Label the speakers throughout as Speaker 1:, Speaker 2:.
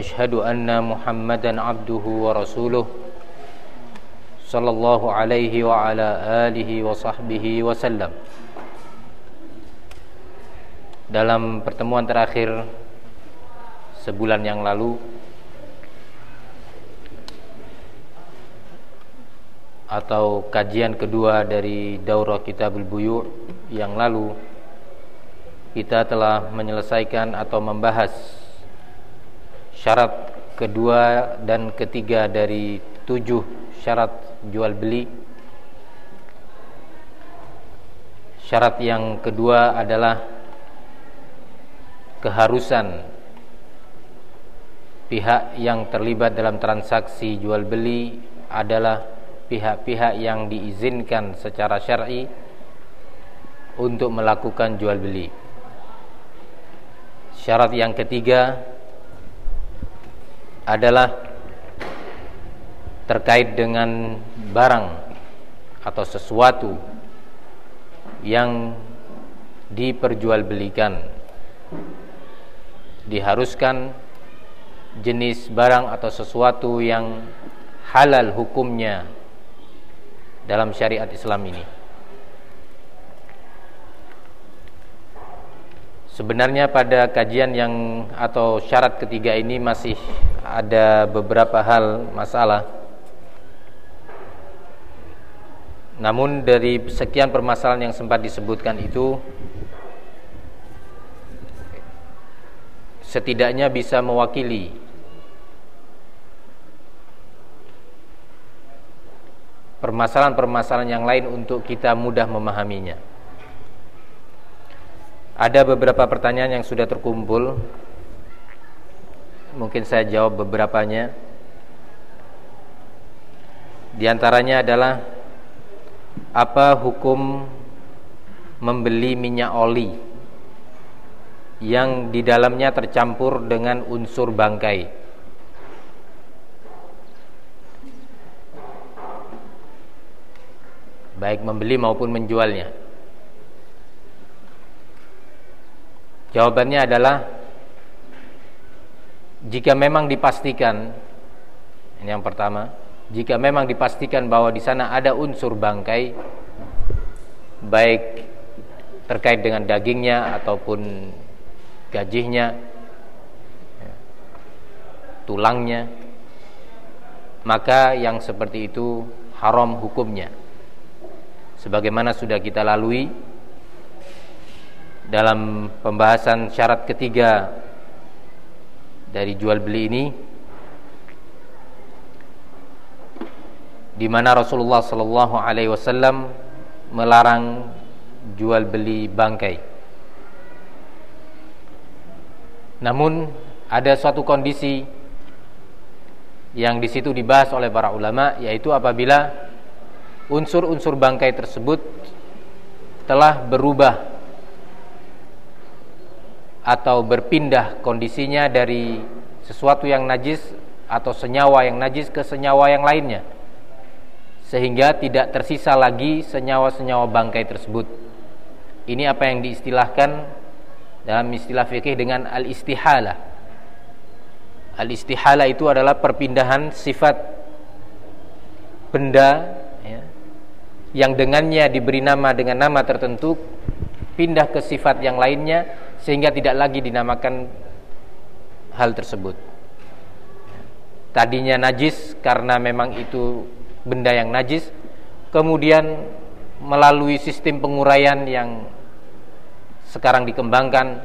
Speaker 1: واشهد ان محمدا عبده ورسوله صلى الله عليه وعلى اله وصحبه وسلم dalam pertemuan terakhir sebulan yang lalu atau kajian kedua dari daurah kitabul buyu yang lalu kita telah menyelesaikan atau membahas syarat kedua dan ketiga dari tujuh syarat jual beli syarat yang kedua adalah keharusan pihak yang terlibat dalam transaksi jual beli adalah pihak-pihak yang diizinkan secara syar'i untuk melakukan jual beli. Syarat yang ketiga adalah terkait dengan barang atau sesuatu yang diperjualbelikan. Diharuskan jenis barang atau sesuatu yang halal hukumnya dalam syariat Islam ini Sebenarnya pada kajian yang atau syarat ketiga ini masih ada beberapa hal masalah. Namun dari sekian permasalahan yang sempat disebutkan itu setidaknya bisa mewakili permasalahan-permasalahan yang lain untuk kita mudah memahaminya. Ada beberapa pertanyaan yang sudah terkumpul. Mungkin saya jawab beberapanya. Di antaranya adalah apa hukum membeli minyak oli yang di dalamnya tercampur dengan unsur bangkai. Baik membeli maupun menjualnya. Jawabannya adalah jika memang dipastikan ini yang pertama, jika memang dipastikan bahwa di sana ada unsur bangkai baik terkait dengan dagingnya ataupun gajihnya tulangnya maka yang seperti itu haram hukumnya. Sebagaimana sudah kita lalui dalam pembahasan syarat ketiga dari jual beli ini di mana Rasulullah sallallahu alaihi wasallam melarang jual beli bangkai. Namun ada suatu kondisi yang di situ dibahas oleh para ulama yaitu apabila unsur-unsur bangkai tersebut telah berubah atau berpindah kondisinya dari sesuatu yang najis atau senyawa yang najis ke senyawa yang lainnya sehingga tidak tersisa lagi senyawa-senyawa bangkai tersebut. Ini apa yang diistilahkan dalam istilah fikih dengan al-istihalah. Al-istihalah itu adalah perpindahan sifat benda ya, yang dengannya diberi nama dengan nama tertentu pindah ke sifat yang lainnya sehingga tidak lagi dinamakan hal tersebut. Tadinya najis karena memang itu benda yang najis, kemudian melalui sistem penguraian yang sekarang dikembangkan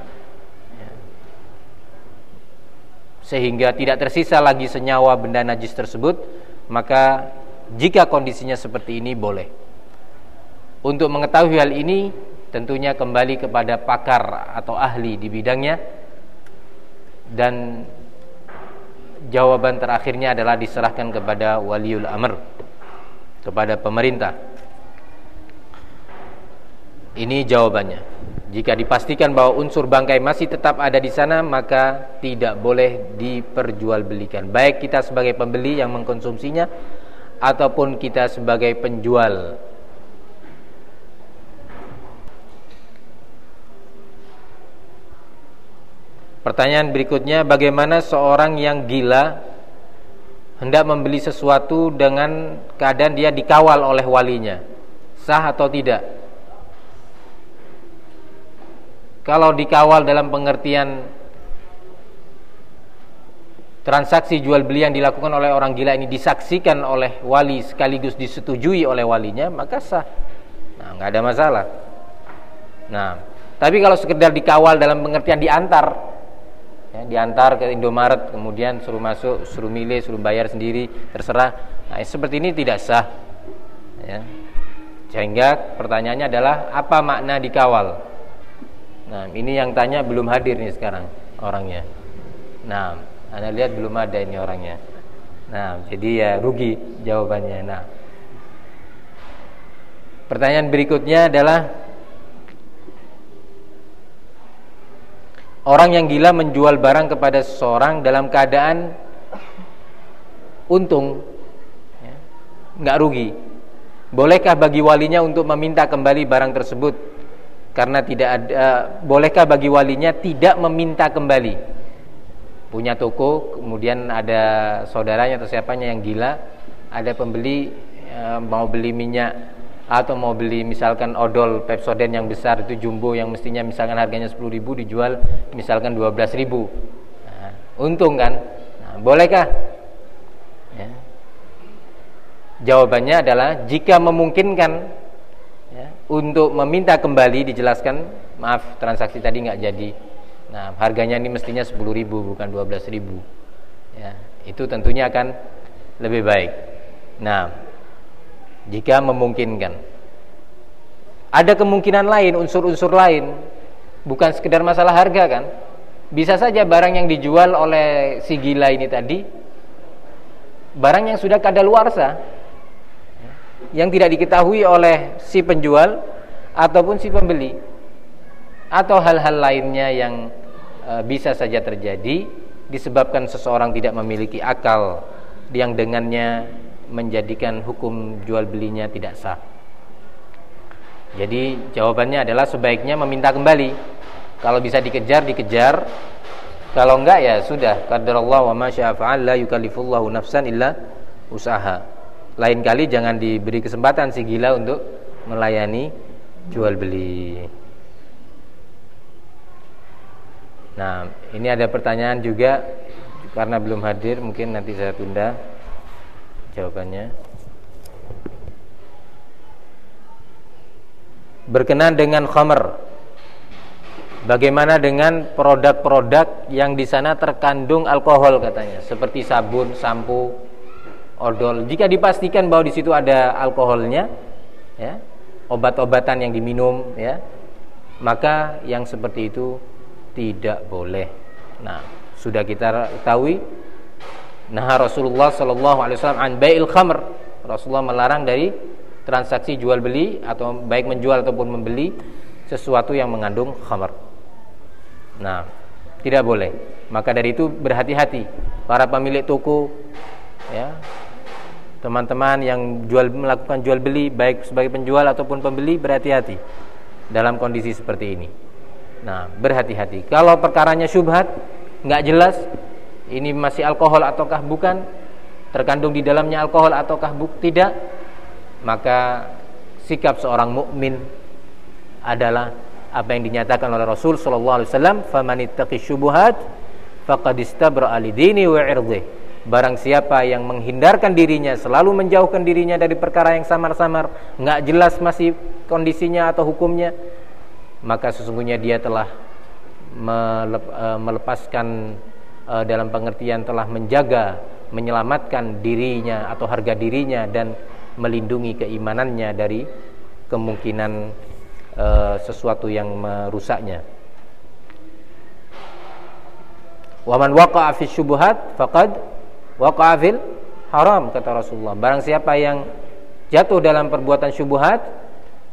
Speaker 1: sehingga tidak tersisa lagi senyawa benda najis tersebut, maka jika kondisinya seperti ini boleh. Untuk mengetahui hal ini tentunya kembali kepada pakar atau ahli di bidangnya. Dan jawaban terakhirnya adalah diserahkan kepada waliul amr kepada pemerintah. Ini jawabannya. Jika dipastikan bahwa unsur bangkai masih tetap ada di sana maka tidak boleh diperjualbelikan. Baik kita sebagai pembeli yang mengkonsumsinya ataupun kita sebagai penjual Pertanyaan berikutnya, bagaimana seorang yang gila hendak membeli sesuatu dengan keadaan dia dikawal oleh walinya? Sah atau tidak? Kalau dikawal dalam pengertian transaksi jual beli yang dilakukan oleh orang gila ini disaksikan oleh wali sekaligus disetujui oleh walinya, maka sah. Nah, nggak ada masalah. Nah, tapi kalau sekedar dikawal dalam pengertian diantar, ya, diantar ke Indomaret kemudian suruh masuk suruh milih suruh bayar sendiri terserah. Nah, seperti ini tidak sah. Ya. sehingga pertanyaannya adalah apa makna dikawal? Nah ini yang tanya belum hadir nih sekarang orangnya. Nah anda lihat belum ada ini orangnya. Nah jadi ya rugi jawabannya. Nah. Pertanyaan berikutnya adalah Orang yang gila menjual barang kepada seseorang dalam keadaan untung, ya, nggak rugi. Bolehkah bagi walinya untuk meminta kembali barang tersebut? Karena tidak ada, bolehkah bagi walinya tidak meminta kembali? Punya toko, kemudian ada saudaranya atau siapanya yang gila, ada pembeli e, mau beli minyak atau mau beli misalkan odol Pepsodent yang besar itu jumbo yang mestinya misalkan harganya 10 ribu dijual misalkan 12 ribu. Nah, untung kan? Nah, bolehkah? Ya. jawabannya adalah jika memungkinkan ya, untuk meminta kembali dijelaskan maaf transaksi tadi nggak jadi. Nah harganya ini mestinya 10 ribu bukan 12 ribu. Ya, itu tentunya akan lebih baik. Nah jika memungkinkan. Ada kemungkinan lain, unsur-unsur lain, bukan sekedar masalah harga kan? Bisa saja barang yang dijual oleh si gila ini tadi barang yang sudah kadaluarsa yang tidak diketahui oleh si penjual ataupun si pembeli atau hal-hal lainnya yang e, bisa saja terjadi disebabkan seseorang tidak memiliki akal yang dengannya menjadikan hukum jual belinya tidak sah. Jadi jawabannya adalah sebaiknya meminta kembali. Kalau bisa dikejar dikejar. Kalau enggak ya sudah. Qadarullah wa ma la yukallifullahu nafsan illa usaha. Lain kali jangan diberi kesempatan si gila untuk melayani jual beli. Nah, ini ada pertanyaan juga karena belum hadir mungkin nanti saya tunda jawabannya. Berkenan dengan khamr. Bagaimana dengan produk-produk yang di sana terkandung alkohol katanya. Seperti sabun, sampo, odol. Jika dipastikan bahwa di situ ada alkoholnya ya obat-obatan yang diminum ya maka yang seperti itu tidak boleh. Nah sudah kita ketahui Nah Rasulullah Shallallahu Alaihi Wasallam an bai'il khamr. Rasulullah melarang dari transaksi jual beli atau baik menjual ataupun membeli sesuatu yang mengandung khamr. Nah, tidak boleh. Maka dari itu berhati-hati para pemilik toko ya. Teman-teman yang jual melakukan jual beli baik sebagai penjual ataupun pembeli berhati-hati dalam kondisi seperti ini. Nah, berhati-hati. Kalau perkaranya syubhat, nggak jelas, ini masih alkohol ataukah bukan? Terkandung di dalamnya alkohol ataukah buk tidak? Maka sikap seorang mukmin adalah apa yang dinyatakan oleh Rasul sallallahu alaihi wasallam famanittaqi syubuhat faqad istabra alidini wa irdhi barang siapa yang menghindarkan dirinya selalu menjauhkan dirinya dari perkara yang samar-samar nggak jelas masih kondisinya atau hukumnya maka sesungguhnya dia telah eh, melepaskan uh, dalam pengertian telah menjaga, menyelamatkan dirinya atau harga dirinya dan melindungi keimanannya dari kemungkinan uh, sesuatu yang merusaknya. Wa man waqa'a fi syubhat faqad waqa'a fil haram kata Rasulullah. Barang siapa yang jatuh dalam perbuatan syubhat,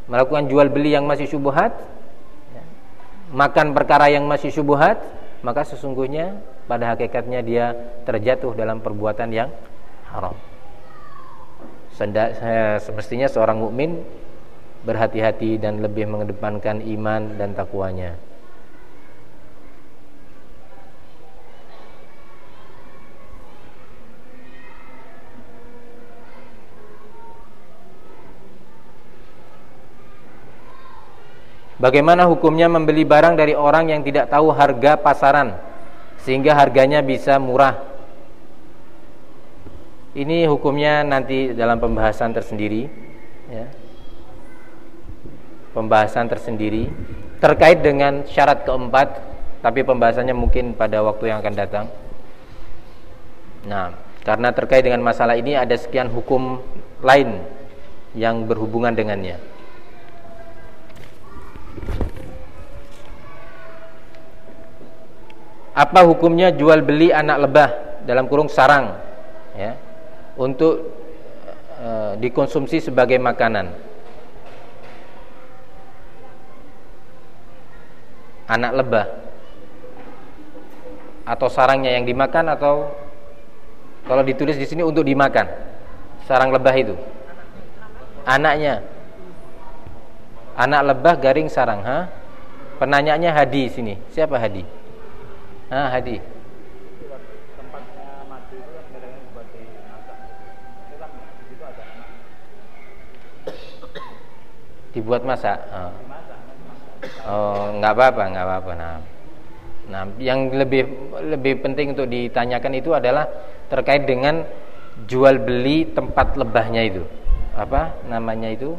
Speaker 1: melakukan jual beli yang masih syubhat, makan perkara yang masih syubhat, maka sesungguhnya pada hakikatnya dia terjatuh dalam perbuatan yang haram. Semestinya seorang mukmin berhati-hati dan lebih mengedepankan iman dan takwanya. Bagaimana hukumnya membeli barang dari orang yang tidak tahu harga pasaran sehingga harganya bisa murah? Ini hukumnya nanti dalam pembahasan tersendiri ya. Pembahasan tersendiri terkait dengan syarat keempat, tapi pembahasannya mungkin pada waktu yang akan datang. Nah, karena terkait dengan masalah ini ada sekian hukum lain yang berhubungan dengannya. Apa hukumnya jual beli anak lebah dalam kurung sarang ya untuk e, dikonsumsi sebagai makanan? Anak lebah. Atau sarangnya yang dimakan atau kalau ditulis di sini untuk dimakan. Sarang lebah itu. Anaknya. Anak lebah garing sarang ha penanyanya Hadi sini. Siapa Hadi Ah, Hadi. Dibuat masak. Oh, oh nggak apa-apa, nggak apa-apa. Nah, nah, yang lebih lebih penting untuk ditanyakan itu adalah terkait dengan jual beli tempat lebahnya itu. Apa namanya itu?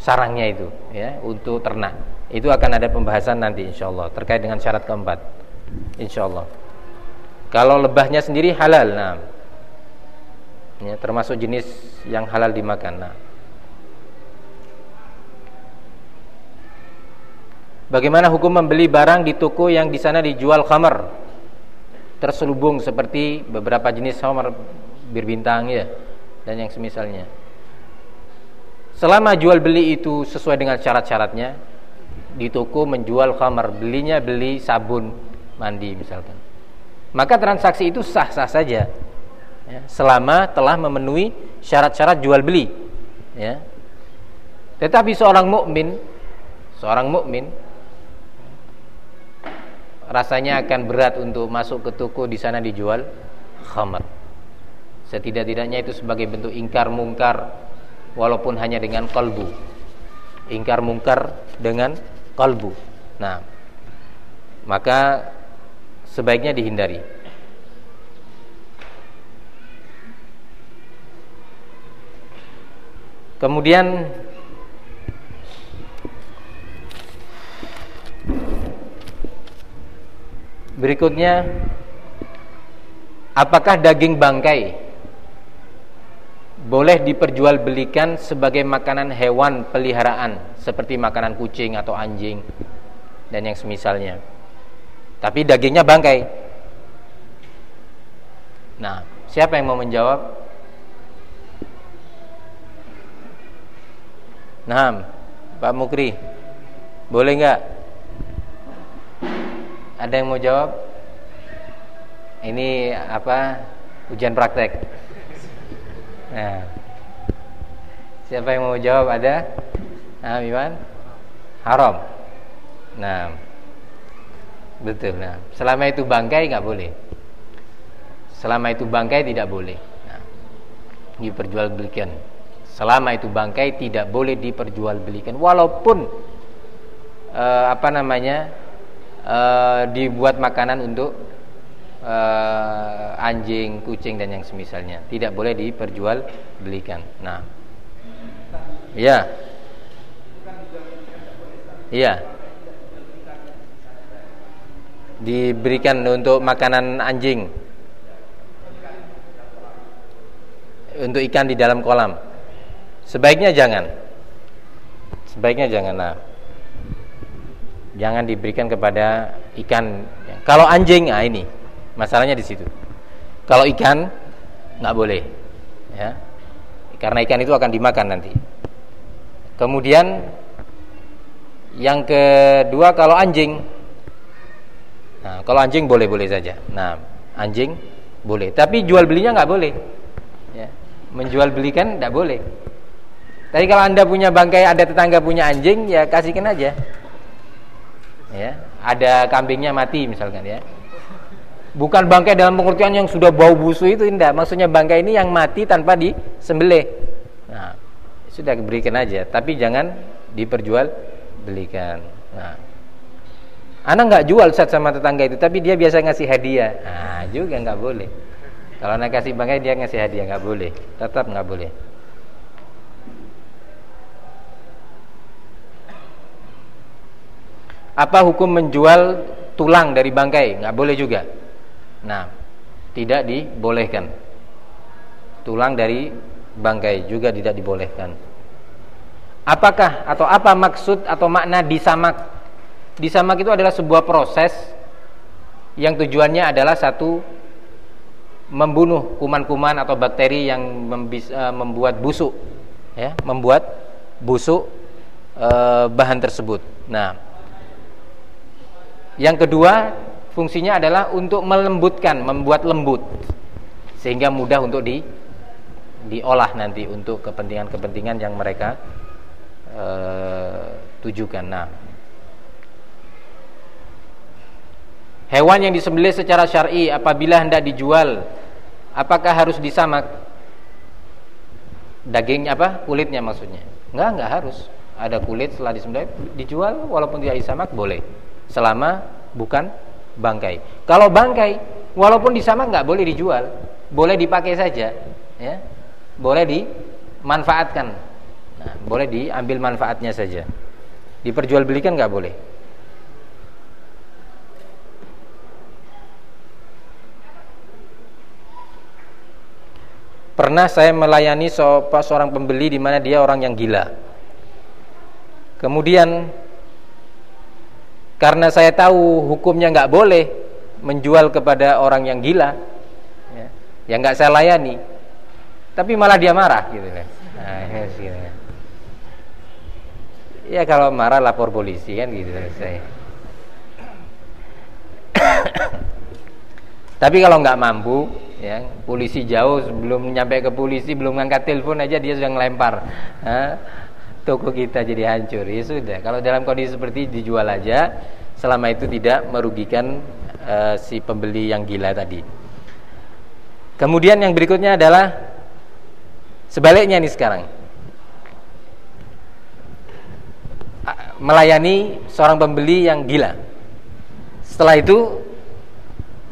Speaker 1: Sarangnya itu, ya, untuk ternak. Itu akan ada pembahasan nanti insya Allah terkait dengan syarat keempat insyaallah. Kalau lebahnya sendiri halal nah ya, termasuk jenis yang halal dimakan nah Bagaimana hukum membeli barang di toko yang di sana dijual khamar? Terselubung seperti beberapa jenis khamar berbintang ya dan yang semisalnya. Selama jual beli itu sesuai dengan syarat-syaratnya, di toko menjual khamar, belinya beli sabun, mandi misalkan. Maka transaksi itu sah-sah saja. Ya, selama telah memenuhi syarat-syarat jual beli. Ya. Tetapi seorang mukmin seorang mukmin rasanya akan berat untuk masuk ke toko di sana dijual khamar. Setidak-tidaknya itu sebagai bentuk ingkar mungkar walaupun hanya dengan kalbu. Ingkar mungkar dengan kalbu. Nah maka sebaiknya dihindari. Kemudian berikutnya apakah daging bangkai boleh diperjualbelikan sebagai makanan hewan peliharaan seperti makanan kucing atau anjing dan yang semisalnya? Tapi dagingnya bangkai. Nah, siapa yang mau menjawab? Nah, Pak Mukri, boleh nggak? Ada yang mau jawab? Ini apa? Ujian praktek. Nah, siapa yang mau jawab? Ada? Nah, Iwan? Haram. Nah, Betul. Nah, selama itu bangkai nggak boleh. Selama itu bangkai tidak boleh. Nah, diperjualbelikan. Selama itu bangkai tidak boleh diperjualbelikan walaupun uh, apa namanya? Uh, dibuat makanan untuk uh, anjing, kucing dan yang semisalnya. Tidak boleh diperjualbelikan. Nah. Ya. Iya diberikan untuk makanan anjing. Untuk ikan di dalam kolam. Sebaiknya jangan. Sebaiknya jangan nah. Jangan diberikan kepada ikan. Kalau anjing ah ini Masalahnya di situ. Kalau ikan nggak boleh, ya, karena ikan itu akan dimakan nanti. Kemudian yang kedua kalau anjing, nah, kalau anjing boleh boleh saja. Nah, anjing boleh, tapi jual belinya nggak boleh. Ya, menjual belikan nggak boleh. Tapi kalau anda punya bangkai, ada tetangga punya anjing, ya kasihkan aja. Ya, ada kambingnya mati misalkan ya Bukan bangkai dalam pengertian yang sudah bau busuk itu tidak. Maksudnya bangkai ini yang mati tanpa disembelih. Nah, sudah berikan aja, tapi jangan diperjual belikan. Nah, anak nggak jual saat sama tetangga itu, tapi dia biasa ngasih hadiah. Nah, juga nggak boleh. Kalau anak kasih bangkai dia ngasih hadiah nggak boleh, tetap nggak boleh. Apa hukum menjual tulang dari bangkai? Nggak boleh juga. Nah, tidak dibolehkan. Tulang dari bangkai juga tidak dibolehkan. Apakah atau apa maksud atau makna disamak? Disamak itu adalah sebuah proses yang tujuannya adalah satu membunuh kuman-kuman atau bakteri yang eh, membuat busuk ya, membuat busuk e, bahan tersebut. Nah, yang kedua fungsinya adalah untuk melembutkan, membuat lembut sehingga mudah untuk di diolah nanti untuk kepentingan-kepentingan yang mereka uh, tujukan. Nah, hewan yang disembelih secara syar'i apabila hendak dijual, apakah harus disamak? Dagingnya apa? Kulitnya maksudnya? Enggak, enggak harus. Ada kulit setelah disembelih dijual walaupun tidak disamak boleh. Selama bukan bangkai. Kalau bangkai, walaupun di sana nggak boleh dijual, boleh dipakai saja, ya, boleh dimanfaatkan, nah, boleh diambil manfaatnya saja. Diperjualbelikan nggak boleh. Pernah saya melayani seorang pembeli di mana dia orang yang gila. Kemudian karena saya tahu hukumnya nggak boleh menjual kepada orang yang gila, ya, yang nggak saya layani, tapi malah dia marah gitu kan. Nah, ya, ya kalau marah lapor polisi kan gitu saya. Tapi kalau nggak mampu, ya. Polisi jauh sebelum nyampe ke polisi belum ngangkat telepon aja dia sudah ngelempar. Nah, toko kita jadi hancur. Ya sudah kalau dalam kondisi seperti dijual aja selama itu tidak merugikan uh, si pembeli yang gila tadi. Kemudian yang berikutnya adalah sebaliknya nih sekarang. Melayani seorang pembeli yang gila. Setelah itu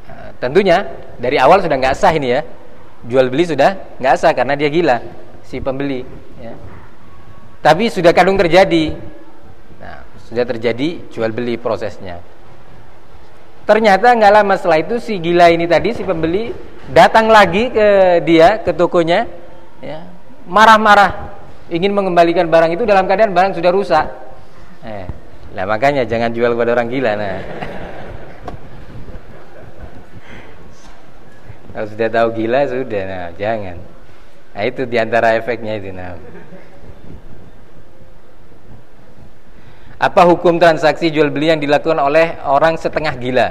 Speaker 1: eh, tentunya dari awal sudah nggak sah ini ya jual beli sudah nggak sah karena dia gila si pembeli ya tapi sudah kadung terjadi. Nah, sudah terjadi jual beli prosesnya. Ternyata nggak lama setelah itu si gila ini tadi si pembeli datang lagi ke dia ke tokonya, ya, marah-marah ingin mengembalikan barang itu dalam keadaan barang sudah rusak. Eh, lah makanya jangan jual kepada orang gila. Nah, kalau sudah tahu gila sudah, nah jangan. Nah itu di antara efeknya itu. Nah. Apa hukum transaksi jual beli yang dilakukan oleh orang setengah gila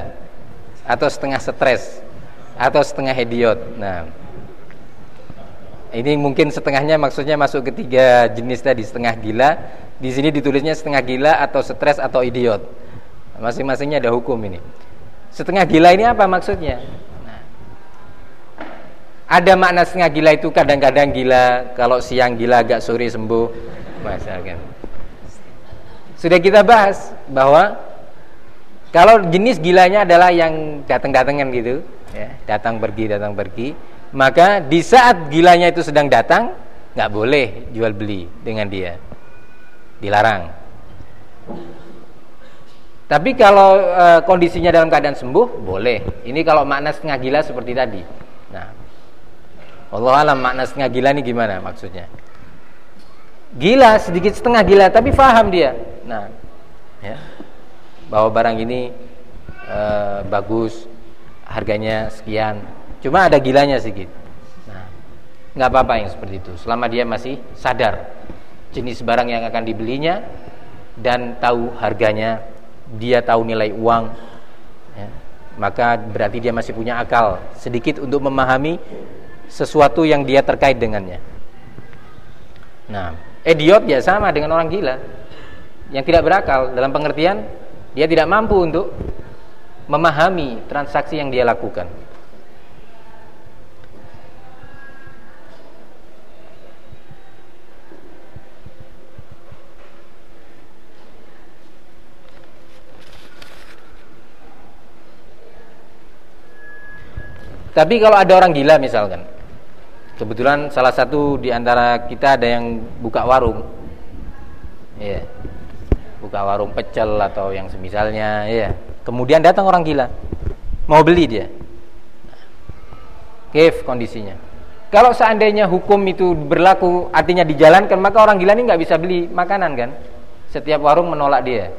Speaker 1: atau setengah stres atau setengah idiot? Nah, ini mungkin setengahnya maksudnya masuk ketiga jenis tadi setengah gila. Di sini ditulisnya setengah gila atau stres atau idiot. Masing-masingnya ada hukum ini. Setengah gila ini apa maksudnya? Ada makna setengah gila itu kadang-kadang gila, kalau siang gila agak sore sembuh, misalkan. Sudah kita bahas bahwa kalau jenis gilanya adalah yang datang-datangan gitu, ya, datang pergi datang pergi, maka di saat gilanya itu sedang datang, nggak boleh jual beli dengan dia, dilarang. Tapi kalau e, kondisinya dalam keadaan sembuh, boleh. Ini kalau makna setengah gila seperti tadi. Allah alam makna setengah gila ini gimana maksudnya? Gila sedikit setengah gila, tapi faham dia Nah, ya, bahwa barang ini e, bagus, harganya sekian. Cuma ada gilanya sedikit. Nah, nggak apa-apa yang seperti itu. Selama dia masih sadar jenis barang yang akan dibelinya dan tahu harganya, dia tahu nilai uang, ya, maka berarti dia masih punya akal sedikit untuk memahami sesuatu yang dia terkait dengannya. Nah, idiot ya sama dengan orang gila yang tidak berakal dalam pengertian dia tidak mampu untuk memahami transaksi yang dia lakukan. Tapi kalau ada orang gila misalkan Kebetulan salah satu di antara kita ada yang buka warung. Iya. Buka warung pecel atau yang semisalnya Iya. Kemudian datang orang gila. Mau beli dia. Kif kondisinya. Kalau seandainya hukum itu berlaku Artinya dijalankan Maka orang gila ini nggak bisa beli makanan kan? Setiap warung menolak dia.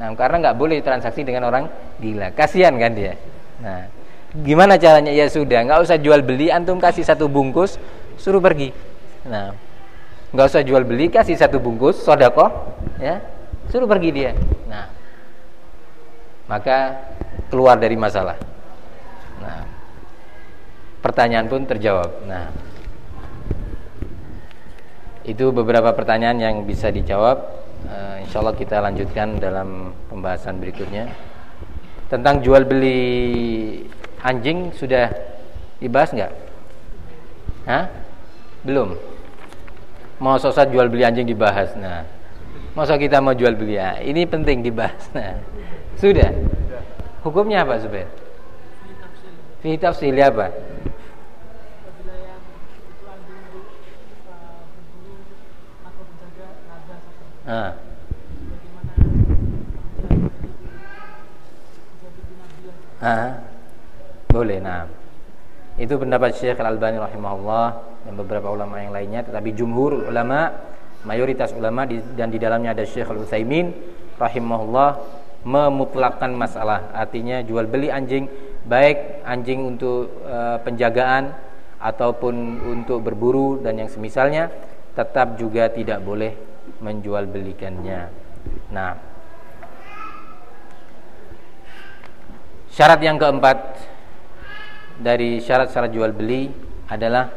Speaker 1: Nah karena nggak boleh transaksi dengan orang gila. Kasihan kan dia? Nah Gimana caranya? Ya sudah, nggak usah jual beli, antum kasih satu bungkus, suruh pergi. Nah, nggak usah jual beli, kasih satu bungkus, sodako, ya, suruh pergi dia. Nah, maka keluar dari masalah. Nah, pertanyaan pun terjawab. Nah, itu beberapa pertanyaan yang bisa dijawab. Uh, insya Allah kita lanjutkan dalam pembahasan berikutnya tentang jual beli anjing sudah dibahas nggak? Hah? Belum. Mau sosok jual beli anjing dibahas. Nah, masa kita mau jual beli ya? Ini penting dibahas. Nah, sudah. Hukumnya apa Zubair? Fi tafsil apa? Ah. Ah. Boleh, nah. Itu pendapat Syekh Al-Albani rahimahullah dan beberapa ulama yang lainnya, tetapi jumhur ulama, mayoritas ulama dan di dalamnya ada Syekh Al-Utsaimin rahimahullah memutlakkan masalah. Artinya jual beli anjing baik anjing untuk e, penjagaan ataupun untuk berburu dan yang semisalnya tetap juga tidak boleh menjual belikannya. Nah, syarat yang keempat dari syarat-syarat jual beli adalah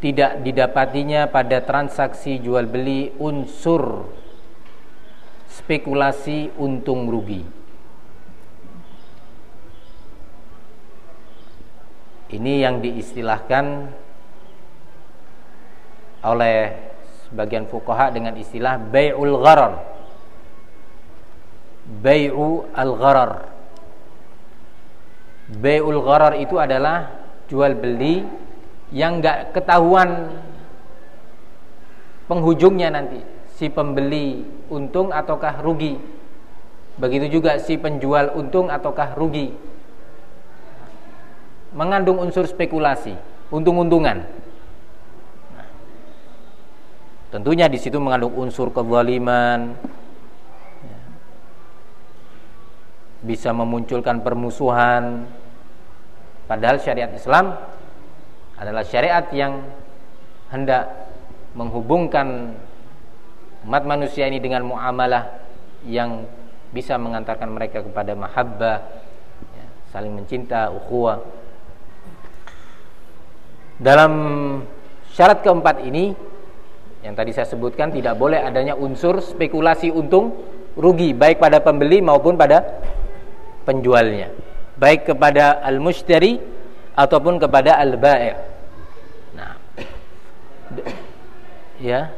Speaker 1: tidak didapatinya pada transaksi jual beli unsur spekulasi untung rugi. Ini yang diistilahkan oleh sebagian fuqaha dengan istilah bai'ul gharar Bay'u al-gharar. Bay'ul gharar itu adalah jual beli yang enggak ketahuan penghujungnya nanti. Si pembeli untung ataukah rugi. Begitu juga si penjual untung ataukah rugi. Mengandung unsur spekulasi untung-untungan. Tentunya di situ mengandung unsur kezaliman bisa memunculkan permusuhan. Padahal syariat Islam adalah syariat yang hendak menghubungkan umat manusia ini dengan muamalah yang bisa mengantarkan mereka kepada mahabbah ya, saling mencinta ukhuwah. Dalam syarat keempat ini yang tadi saya sebutkan tidak boleh adanya unsur spekulasi untung rugi baik pada pembeli maupun pada penjualnya baik kepada al-mushtari ataupun kepada al-bai'. Nah. Ya.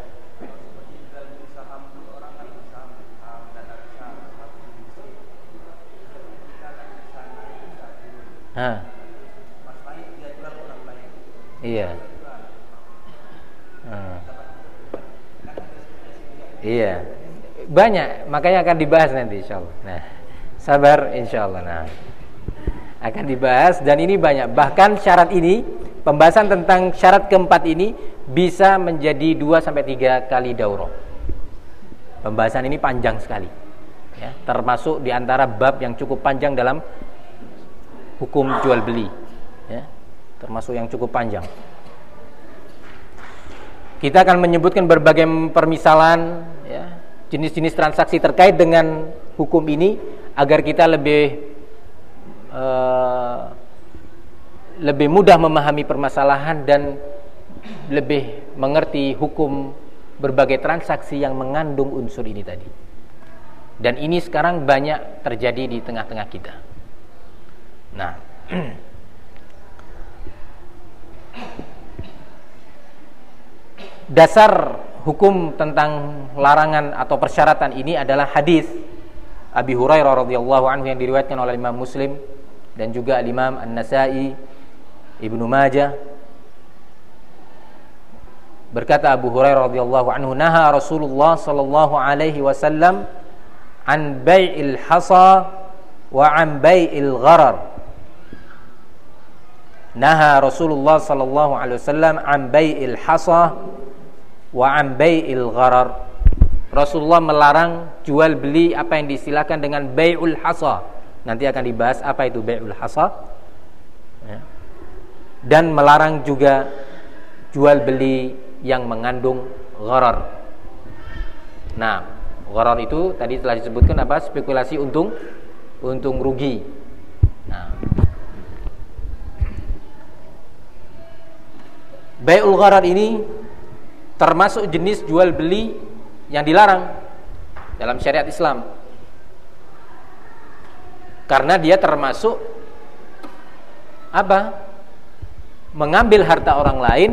Speaker 1: Hah. Iya. Hmm. Iya. Banyak, makanya akan dibahas nanti insyaallah. Nah. Sabar insyaallah. Nah, akan dibahas dan ini banyak. Bahkan syarat ini, pembahasan tentang syarat keempat ini bisa menjadi 2 sampai 3 kali daurah. Pembahasan ini panjang sekali. ya, termasuk di antara bab yang cukup panjang dalam hukum jual beli ya, termasuk yang cukup panjang kita akan menyebutkan berbagai permisalan ya, jenis-jenis transaksi terkait dengan hukum ini agar kita lebih uh, lebih mudah memahami permasalahan dan lebih mengerti hukum berbagai transaksi yang mengandung unsur ini tadi. Dan ini sekarang banyak terjadi di tengah-tengah kita. Nah, dasar hukum tentang larangan atau persyaratan ini adalah hadis Abi Hurairah radhiyallahu anhu yang diriwayatkan oleh Imam Muslim dan juga Imam An-Nasa'i, Ibnu Majah. Berkata Abu Hurairah radhiyallahu anhu, "Naha Rasulullah sallallahu alaihi wasallam an bai'il hasa wa an bai'il gharar." Naha Rasulullah sallallahu alaihi wasallam an bai'il hasa wa an bai'il gharar Rasulullah melarang jual beli apa yang disilakan dengan bai'ul hasa. Nanti akan dibahas apa itu bai'ul hasa. Ya. Dan melarang juga jual beli yang mengandung gharar. Nah, gharar itu tadi telah disebutkan apa? Spekulasi untung untung rugi. Nah. Bai'ul gharar ini termasuk jenis jual beli yang dilarang dalam syariat Islam. Karena dia termasuk apa? Mengambil harta orang lain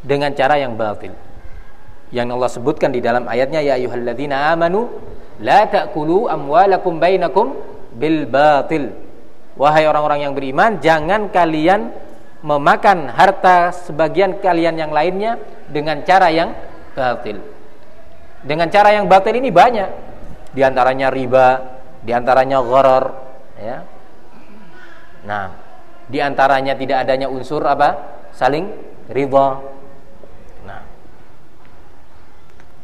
Speaker 1: dengan cara yang batil. Yang Allah sebutkan di dalam ayatnya ya ayyuhalladzina amanu la ta'kulu amwalakum bainakum bil batil. Wahai orang-orang yang beriman, jangan kalian memakan harta sebagian kalian yang lainnya dengan cara yang batil. Dengan cara yang batil ini banyak. Di antaranya riba, di antaranya gharar, ya. Nah, di antaranya tidak adanya unsur apa? Saling ridha. Nah.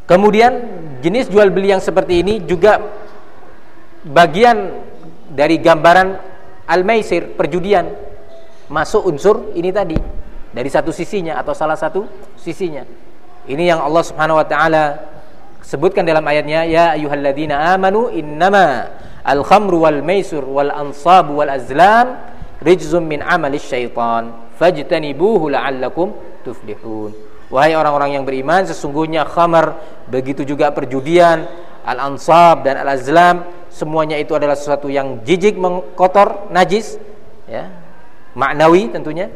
Speaker 1: Kemudian jenis jual beli yang seperti ini juga bagian dari gambaran al-maisir, perjudian. Masuk unsur ini tadi dari satu sisinya atau salah satu sisinya. Ini yang Allah Subhanahu wa taala sebutkan dalam ayatnya ya ayyuhalladzina amanu innama al-khamru wal maisur wal ansabu wal azlam rijzum min amali syaitan. Fajtanibuhu la'allakum tuflihun. Wahai orang-orang yang beriman sesungguhnya khamar begitu juga perjudian al-ansab dan al-azlam semuanya itu adalah sesuatu yang jijik kotor najis ya maknawi tentunya.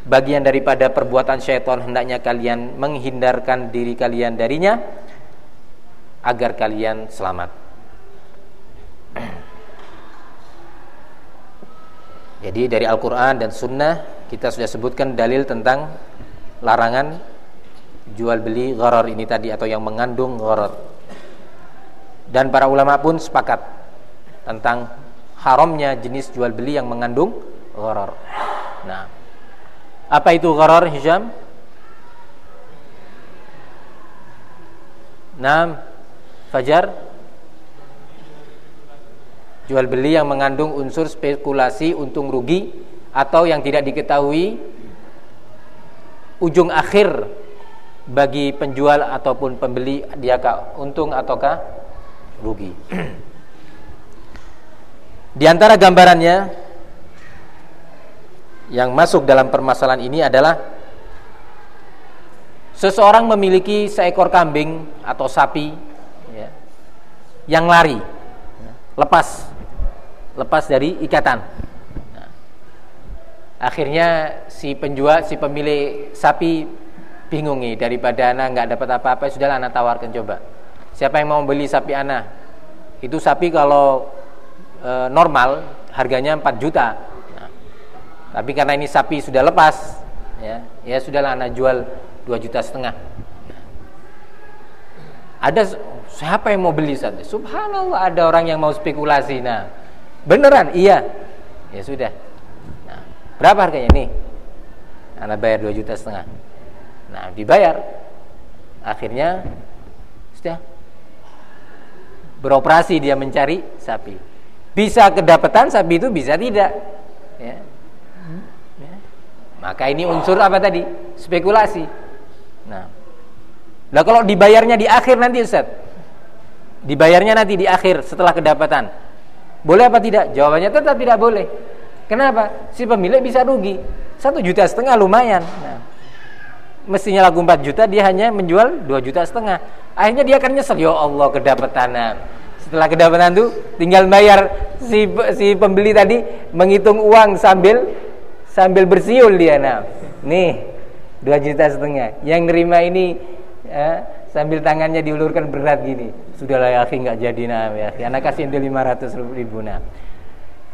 Speaker 1: Bagian daripada perbuatan syaitan hendaknya kalian menghindarkan diri kalian darinya agar kalian selamat. Jadi dari Al-Quran dan Sunnah kita sudah sebutkan dalil tentang larangan jual beli gharar ini tadi atau yang mengandung gharar. Dan para ulama pun sepakat tentang haramnya jenis jual beli yang mengandung gharar. Nah, apa itu gharar Hisham? Nah, Fajar? Jual beli yang mengandung unsur spekulasi untung rugi Atau yang tidak diketahui? Ujung akhir Bagi penjual ataupun pembeli Diakah untung ataukah rugi? Di antara gambarannya Yang masuk dalam permasalahan ini adalah Seseorang memiliki seekor kambing atau sapi yang lari. Lepas. Lepas dari ikatan. Akhirnya si penjual si pemilik sapi bingung nih daripada anak nggak dapat apa-apa sudahlah anak tawarkan coba. Siapa yang mau beli sapi anak? Itu sapi kalau e, normal harganya 4 juta. Tapi karena ini sapi sudah lepas ya ya sudahlah anak jual 2 juta setengah ada siapa yang mau beli satu? Subhanallah ada orang yang mau spekulasi. Nah, beneran? Iya. Ya sudah. Nah, berapa harganya nih? Anda bayar 2 juta setengah. Nah, dibayar. Akhirnya sudah beroperasi dia mencari sapi. Bisa kedapatan sapi itu bisa tidak. Ya. Ya. Maka ini unsur apa tadi? Spekulasi. Nah, nah kalau dibayarnya di akhir nanti Ustaz. Dibayarnya nanti di akhir setelah kedapatan. Boleh apa tidak? Jawabannya tetap tidak boleh. Kenapa? Si pemilik bisa rugi. Satu juta setengah lumayan. Nah, mestinya lagu 4 juta dia hanya menjual 2 juta setengah akhirnya dia akan nyesel ya Allah kedapatan setelah kedapatan itu tinggal bayar si si pembeli tadi menghitung uang sambil sambil bersiul dia nah nih 2 juta setengah yang nerima ini eh, sambil tangannya diulurkan berat gini. Sudahlah ya akhi nggak jadi nah ya anak kasih dia 500 ribu nah.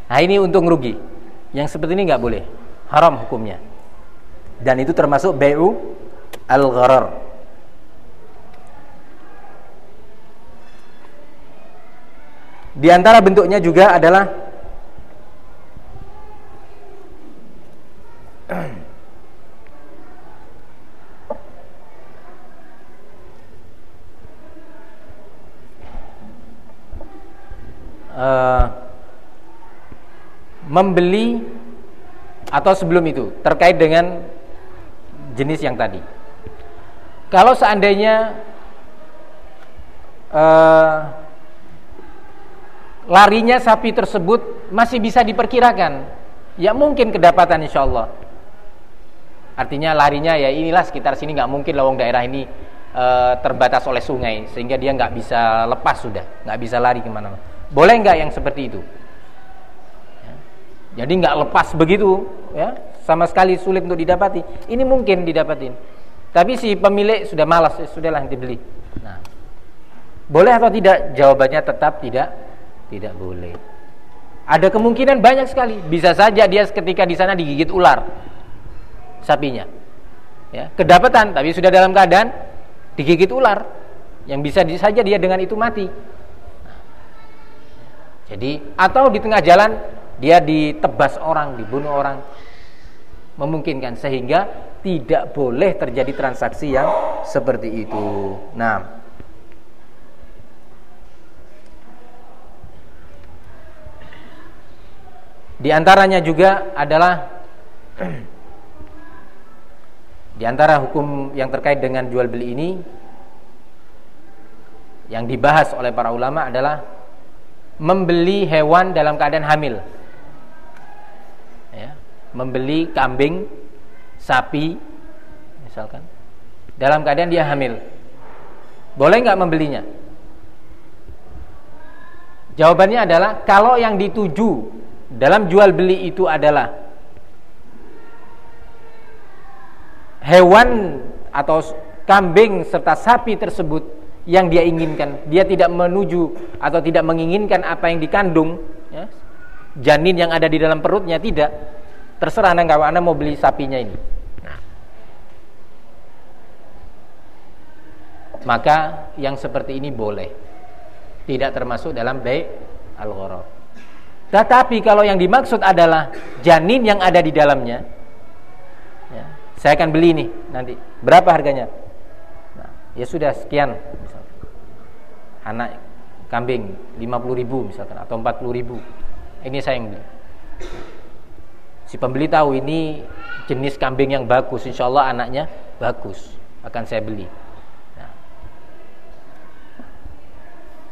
Speaker 1: Nah ini untung rugi. Yang seperti ini nggak boleh. Haram hukumnya. Dan itu termasuk BU al-gharar. Di antara bentuknya juga adalah uh, membeli atau sebelum itu terkait dengan jenis yang tadi. Kalau seandainya uh, larinya sapi tersebut masih bisa diperkirakan, ya mungkin kedapatan insya Allah. Artinya larinya ya inilah sekitar sini nggak mungkin lawang daerah ini e, terbatas oleh sungai sehingga dia nggak bisa lepas sudah, nggak bisa lari ke mana-mana. Boleh nggak yang seperti itu? Ya. Jadi nggak lepas begitu, ya sama sekali sulit untuk didapati. Ini mungkin didapatin. Tapi si pemilik sudah malas, ya, sudahlah dibeli. Nah, boleh atau tidak? Jawabannya tetap tidak, tidak boleh. Ada kemungkinan banyak sekali. Bisa saja dia ketika di sana digigit ular sapinya. Ya, kedapatan, tapi sudah dalam keadaan digigit ular. Yang bisa saja dia dengan itu mati. Jadi atau di tengah jalan dia ditebas orang, dibunuh orang memungkinkan sehingga tidak boleh terjadi transaksi yang seperti itu. Nah, di antaranya juga adalah di antara hukum yang terkait dengan jual beli ini yang dibahas oleh para ulama adalah membeli hewan dalam keadaan hamil membeli kambing, sapi, misalkan, dalam keadaan dia hamil, boleh nggak membelinya? Jawabannya adalah kalau yang dituju dalam jual beli itu adalah hewan atau kambing serta sapi tersebut yang dia inginkan, dia tidak menuju atau tidak menginginkan apa yang dikandung, ya, janin yang ada di dalam perutnya tidak, Terserah anda nggak anda mau beli sapinya ini. Nah. Maka yang seperti ini boleh. Tidak termasuk dalam baik al-gharar. Tetapi kalau yang dimaksud adalah janin yang ada di dalamnya, ya, saya akan beli nih nanti. Berapa harganya? Nah, ya sudah sekian. Anak kambing 50 ribu misalkan atau 40 ribu. Ini saya yang beli. Si pembeli tahu ini jenis kambing yang bagus, insya Allah anaknya bagus, akan saya beli. Nah,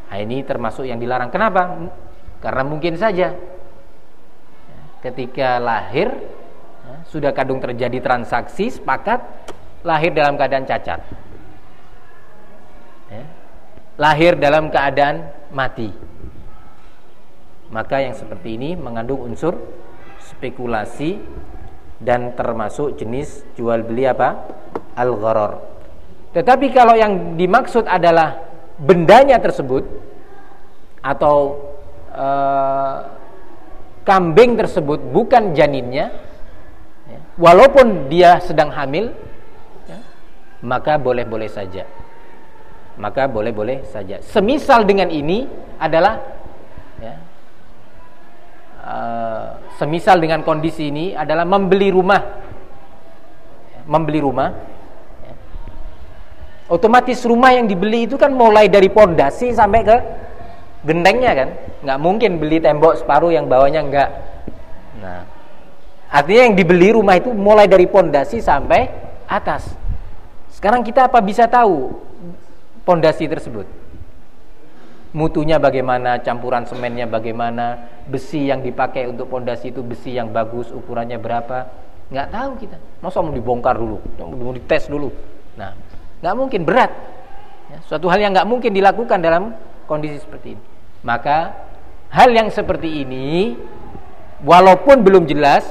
Speaker 1: nah ini termasuk yang dilarang. Kenapa? Karena mungkin saja ya, ketika lahir ya, sudah kadung terjadi transaksi sepakat lahir dalam keadaan cacat, lahir dalam keadaan mati. Maka yang seperti ini mengandung unsur spekulasi dan termasuk jenis jual beli apa? Al-gharar. Tetapi kalau yang dimaksud adalah bendanya tersebut atau e, kambing tersebut bukan janinnya, ya, walaupun dia sedang hamil, ya, maka boleh-boleh saja. Maka boleh-boleh saja. Semisal dengan ini adalah ya, uh, semisal dengan kondisi ini adalah membeli rumah. Membeli rumah. Otomatis rumah yang dibeli itu kan mulai dari pondasi sampai ke gentengnya kan. Nggak mungkin beli tembok separuh yang bawahnya enggak nah artinya yang dibeli rumah itu mulai dari pondasi sampai atas. Sekarang kita apa bisa tahu pondasi tersebut mutunya bagaimana campuran semennya bagaimana besi yang dipakai untuk pondasi itu besi yang bagus ukurannya berapa nggak tahu kita masa mau dibongkar dulu mau dites dulu nah nggak mungkin berat ya, suatu hal yang nggak mungkin dilakukan dalam kondisi seperti ini maka hal yang seperti ini walaupun belum jelas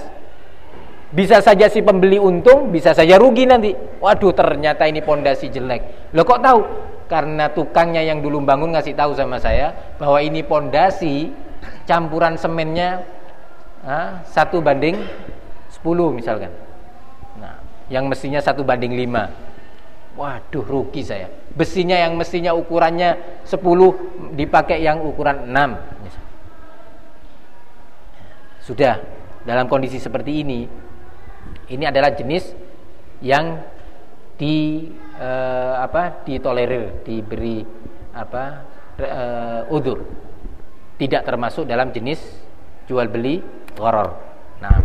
Speaker 1: bisa saja si pembeli untung, bisa saja rugi nanti. Waduh, ternyata ini pondasi jelek. Lo kok tahu? Karena tukangnya yang dulu bangun ngasih tahu sama saya bahwa ini pondasi campuran semennya satu banding 10 misalkan. Nah, yang mestinya satu banding 5. Waduh, rugi saya besinya yang mestinya ukurannya 10 dipakai yang ukuran 6 sudah dalam kondisi seperti ini ini adalah jenis yang di eh, apa? Ditolerir diberi apa? Eh, udur tidak termasuk dalam jenis jual beli gharar nah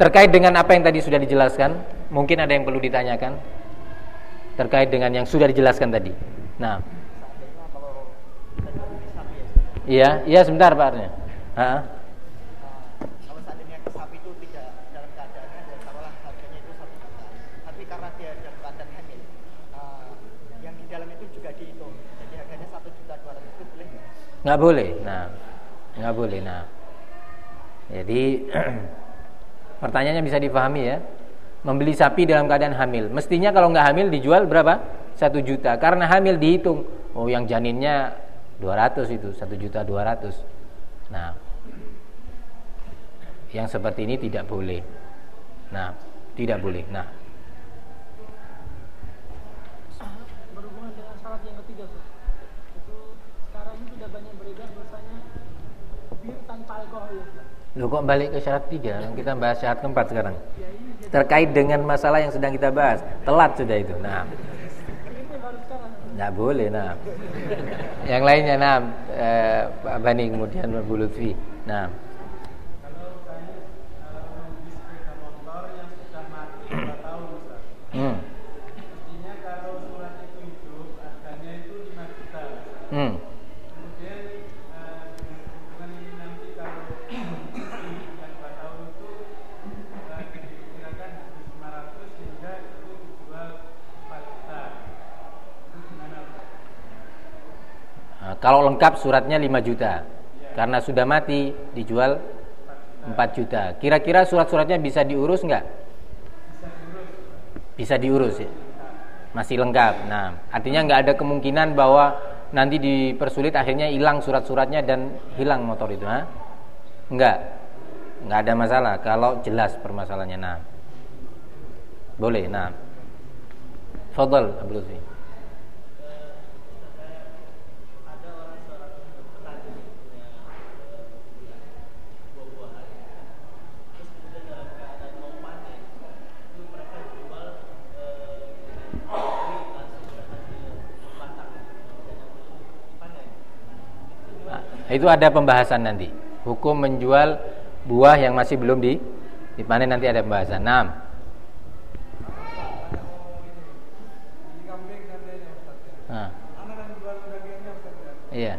Speaker 1: terkait dengan apa yang tadi sudah dijelaskan mungkin ada yang perlu ditanyakan? Terkait dengan yang sudah dijelaskan tadi. Nah, iya, iya sebentar Pak Arnya
Speaker 2: seandainya sapi itu tidak dalam keadaannya dan taruhlah harganya itu satu juta, tapi karena dia dalam keadaan hamil, uh, yang di dalam itu juga dihitung, jadi harganya satu juta dua ratus itu boleh nggak?
Speaker 1: Boleh. Nah, nggak boleh. Nah, jadi pertanyaannya bisa dipahami ya membeli sapi dalam keadaan hamil. Mestinya kalau nggak hamil dijual berapa? Satu juta. Karena hamil dihitung. Oh yang janinnya 200 itu, satu juta 200. Nah, yang seperti ini tidak boleh. Nah, tidak boleh. Nah,
Speaker 3: berhubungan dengan syarat yang ketiga tuh. Itu sekarang ini sudah banyak beredar bahasanya bir tanpa alkohol ya.
Speaker 1: Loh kok balik ke syarat tiga? Kita bahas syarat keempat sekarang. Terkait dengan masalah yang sedang kita bahas. Telat sudah itu. Nah. Nggak boleh, nah. Yang lainnya, nah. Eh, Pak Bani kemudian Bu Lutfi. Nah. Hmm. Hmm. Kalau lengkap suratnya 5 juta. Karena sudah mati dijual 4 juta. Kira-kira surat-suratnya bisa diurus nggak? Bisa diurus ya. Masih lengkap. Nah, artinya nggak ada kemungkinan bahwa nanti dipersulit akhirnya hilang surat-suratnya dan hilang motor itu, ha? Enggak. Enggak ada masalah kalau jelas permasalahannya. Nah. Boleh, nah. Fadal Abdul itu ada pembahasan nanti. Hukum menjual buah yang masih belum di dipanen nanti ada pembahasan. Nah. Nah. Iya.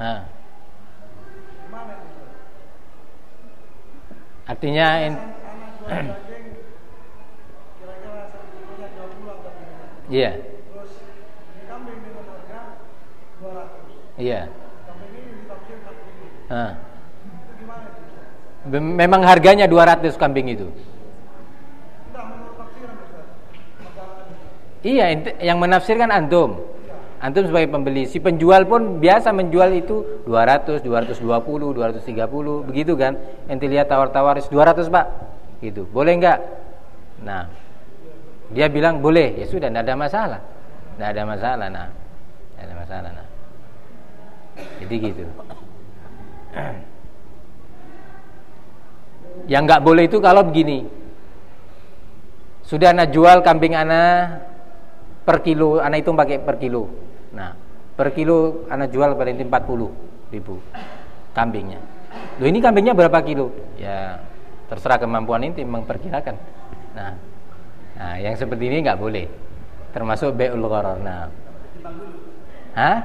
Speaker 1: Nah. Artinya in, Iya.
Speaker 2: Terus ini kambing dengan harga 200.
Speaker 1: Iya.
Speaker 2: Kambing ini ditafsir 40.
Speaker 1: Nah.
Speaker 2: Itu gimana itu?
Speaker 1: Be- Memang harganya 200 kambing itu. Iya, yang menafsirkan antum. Antum sebagai pembeli, si penjual pun biasa menjual itu 200, 220, 230, begitu kan? Ente lihat tawar-tawar 200, Pak. Gitu. Boleh enggak? Nah. Dia bilang boleh, ya sudah enggak ada masalah. Enggak ada masalah, nah. Enggak ada masalah, nah. Jadi gitu. Yang nggak boleh itu kalau begini. Sudah anak jual kambing anak per kilo, anak itu pakai per kilo. Nah, per kilo anak jual pada ini 40 ribu kambingnya. Loh ini kambingnya berapa kilo? Ya terserah kemampuan ini memperkirakan. Nah, nah yang seperti ini nggak boleh. Termasuk beul gharar. Nah. Hah?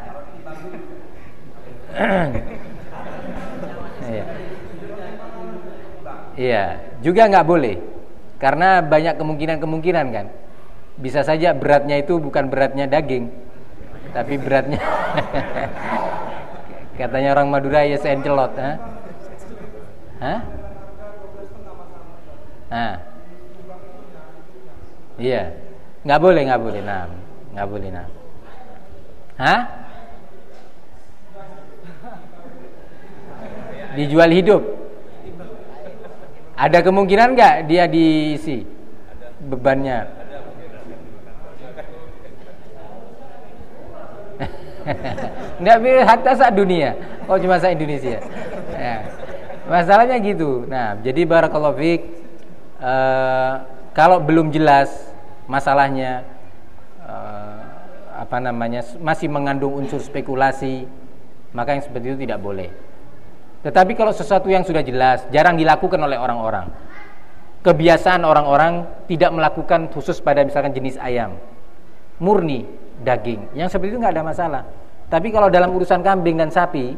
Speaker 1: Iya. Iya, juga nggak boleh. Karena banyak kemungkinan-kemungkinan kan. Bisa saja beratnya itu bukan beratnya daging, tapi beratnya katanya orang Madura ya sencelot, ha? Hah? Hah? Iya. Nggak boleh, nggak boleh. Nah, nggak boleh. Nah. Hah? Dijual hidup. Ada kemungkinan nggak dia diisi bebannya? Nggak hatta saat dunia. Oh cuma saat Indonesia. Ya. Masalahnya gitu. Nah, jadi barakallahu uh, kalau belum jelas masalahnya uh, apa namanya masih mengandung unsur spekulasi, maka yang seperti itu tidak boleh. Tetapi kalau sesuatu yang sudah jelas, jarang dilakukan oleh orang-orang. Kebiasaan orang-orang tidak melakukan khusus pada misalkan jenis ayam. Murni daging. Yang seperti itu nggak ada masalah. Tapi kalau dalam urusan kambing dan sapi,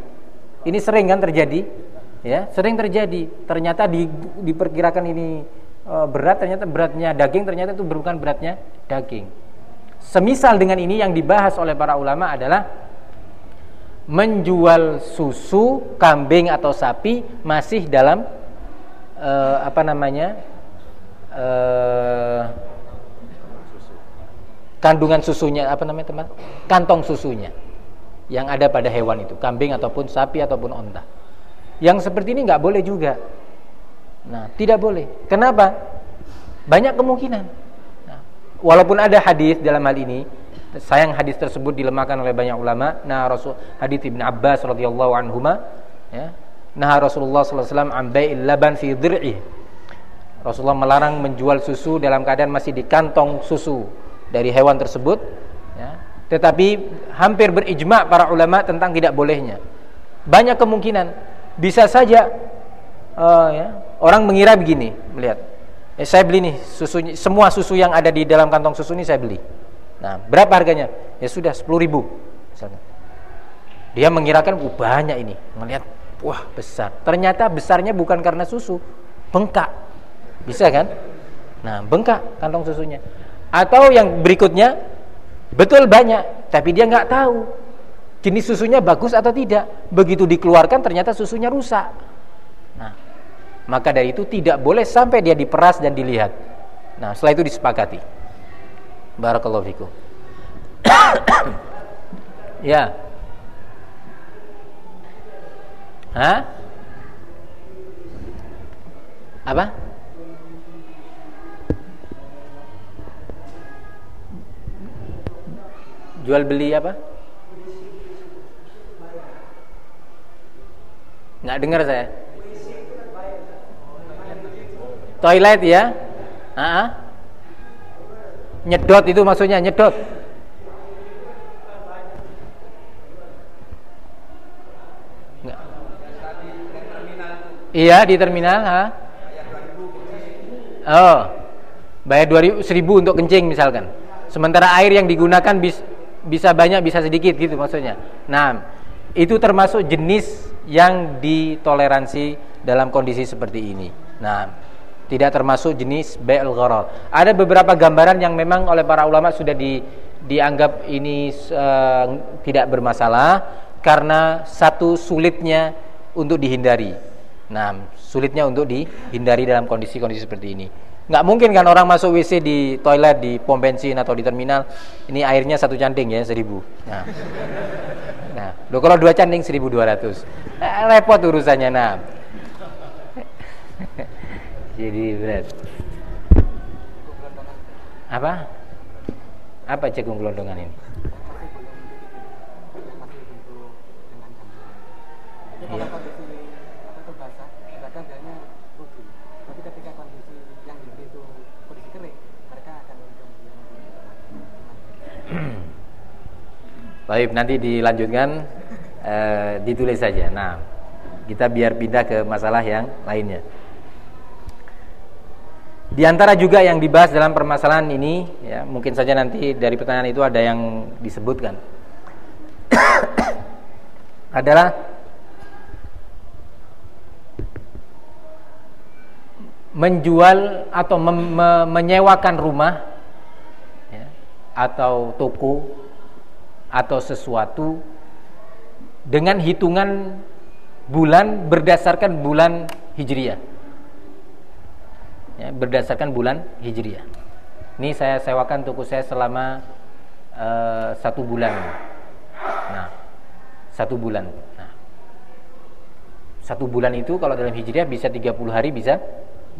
Speaker 1: ini sering kan terjadi, ya, sering terjadi. Ternyata di, diperkirakan ini e, berat, ternyata beratnya daging, ternyata itu bukan beratnya daging. Semisal dengan ini yang dibahas oleh para ulama adalah menjual susu kambing atau sapi masih dalam uh, apa namanya uh, kandungan susunya apa namanya teman? Kantong susunya yang ada pada hewan itu kambing ataupun sapi ataupun onta. Yang seperti ini nggak boleh juga. Nah tidak boleh. Kenapa? Banyak kemungkinan. Nah, walaupun ada hadis dalam hal ini sayang hadis tersebut dilemahkan oleh banyak ulama. Nah Rasul hadis Ibn Abbas radhiyallahu anhuma ya. Nah Rasulullah an bai'il laban fi Rasulullah melarang menjual susu dalam keadaan masih di kantong susu dari hewan tersebut ya. Tetapi hampir berijma para ulama tentang tidak bolehnya. Banyak kemungkinan. Bisa saja uh, ya orang mengira begini melihat. Eh, saya beli nih susu semua susu yang ada di dalam kantong susu ini saya beli Nah, berapa harganya? Ya sudah 10 ribu misalnya. Dia mengirakan uh, banyak ini, melihat wah besar. Ternyata besarnya bukan karena susu, bengkak. Bisa kan? Nah, bengkak kantong susunya. Atau yang berikutnya betul banyak, tapi dia nggak tahu jenis susunya bagus atau tidak. Begitu dikeluarkan ternyata susunya rusak. Nah, maka dari itu tidak boleh sampai dia diperas dan dilihat. Nah, setelah itu disepakati. Barakallahu fikum. ya. Hah? Apa? Jual beli apa? Nggak dengar saya. Toilet ya? Ah. Uh -huh. Nyedot itu maksudnya nyedot. Iya di terminal, ha? Oh. Bayar 2000 1000 untuk kencing misalkan. Sementara air yang digunakan bis, bisa banyak bisa sedikit gitu maksudnya. Nah, itu termasuk jenis yang ditoleransi dalam kondisi seperti ini. Nah, tidak termasuk jenis bai'ul gharar. Ada beberapa gambaran yang memang oleh para ulama sudah di, dianggap ini uh, tidak bermasalah karena satu sulitnya untuk dihindari. Nah, sulitnya untuk dihindari dalam kondisi-kondisi seperti ini. Nggak mungkin kan orang masuk WC di toilet di pom bensin atau di terminal ini airnya satu canting ya seribu. Nah, nah, lo kalau dua canting seribu dua ratus, eh, repot urusannya. Nah, jadi berat. Apa? Apa cekung gelondongan ini? Iya. Iya. Baik, nanti dilanjutkan e, ditulis saja. Nah, kita biar pindah ke masalah yang lainnya. Di antara juga yang dibahas dalam permasalahan ini, ya, mungkin saja nanti dari pertanyaan itu ada yang disebutkan. adalah menjual atau me me menyewakan rumah ya, atau toko atau sesuatu dengan hitungan bulan berdasarkan bulan hijriah ya, berdasarkan bulan hijriah. Ini saya sewakan toko saya selama uh, satu bulan. Nah satu bulan. Nah, satu bulan itu kalau dalam hijriah bisa 30 hari bisa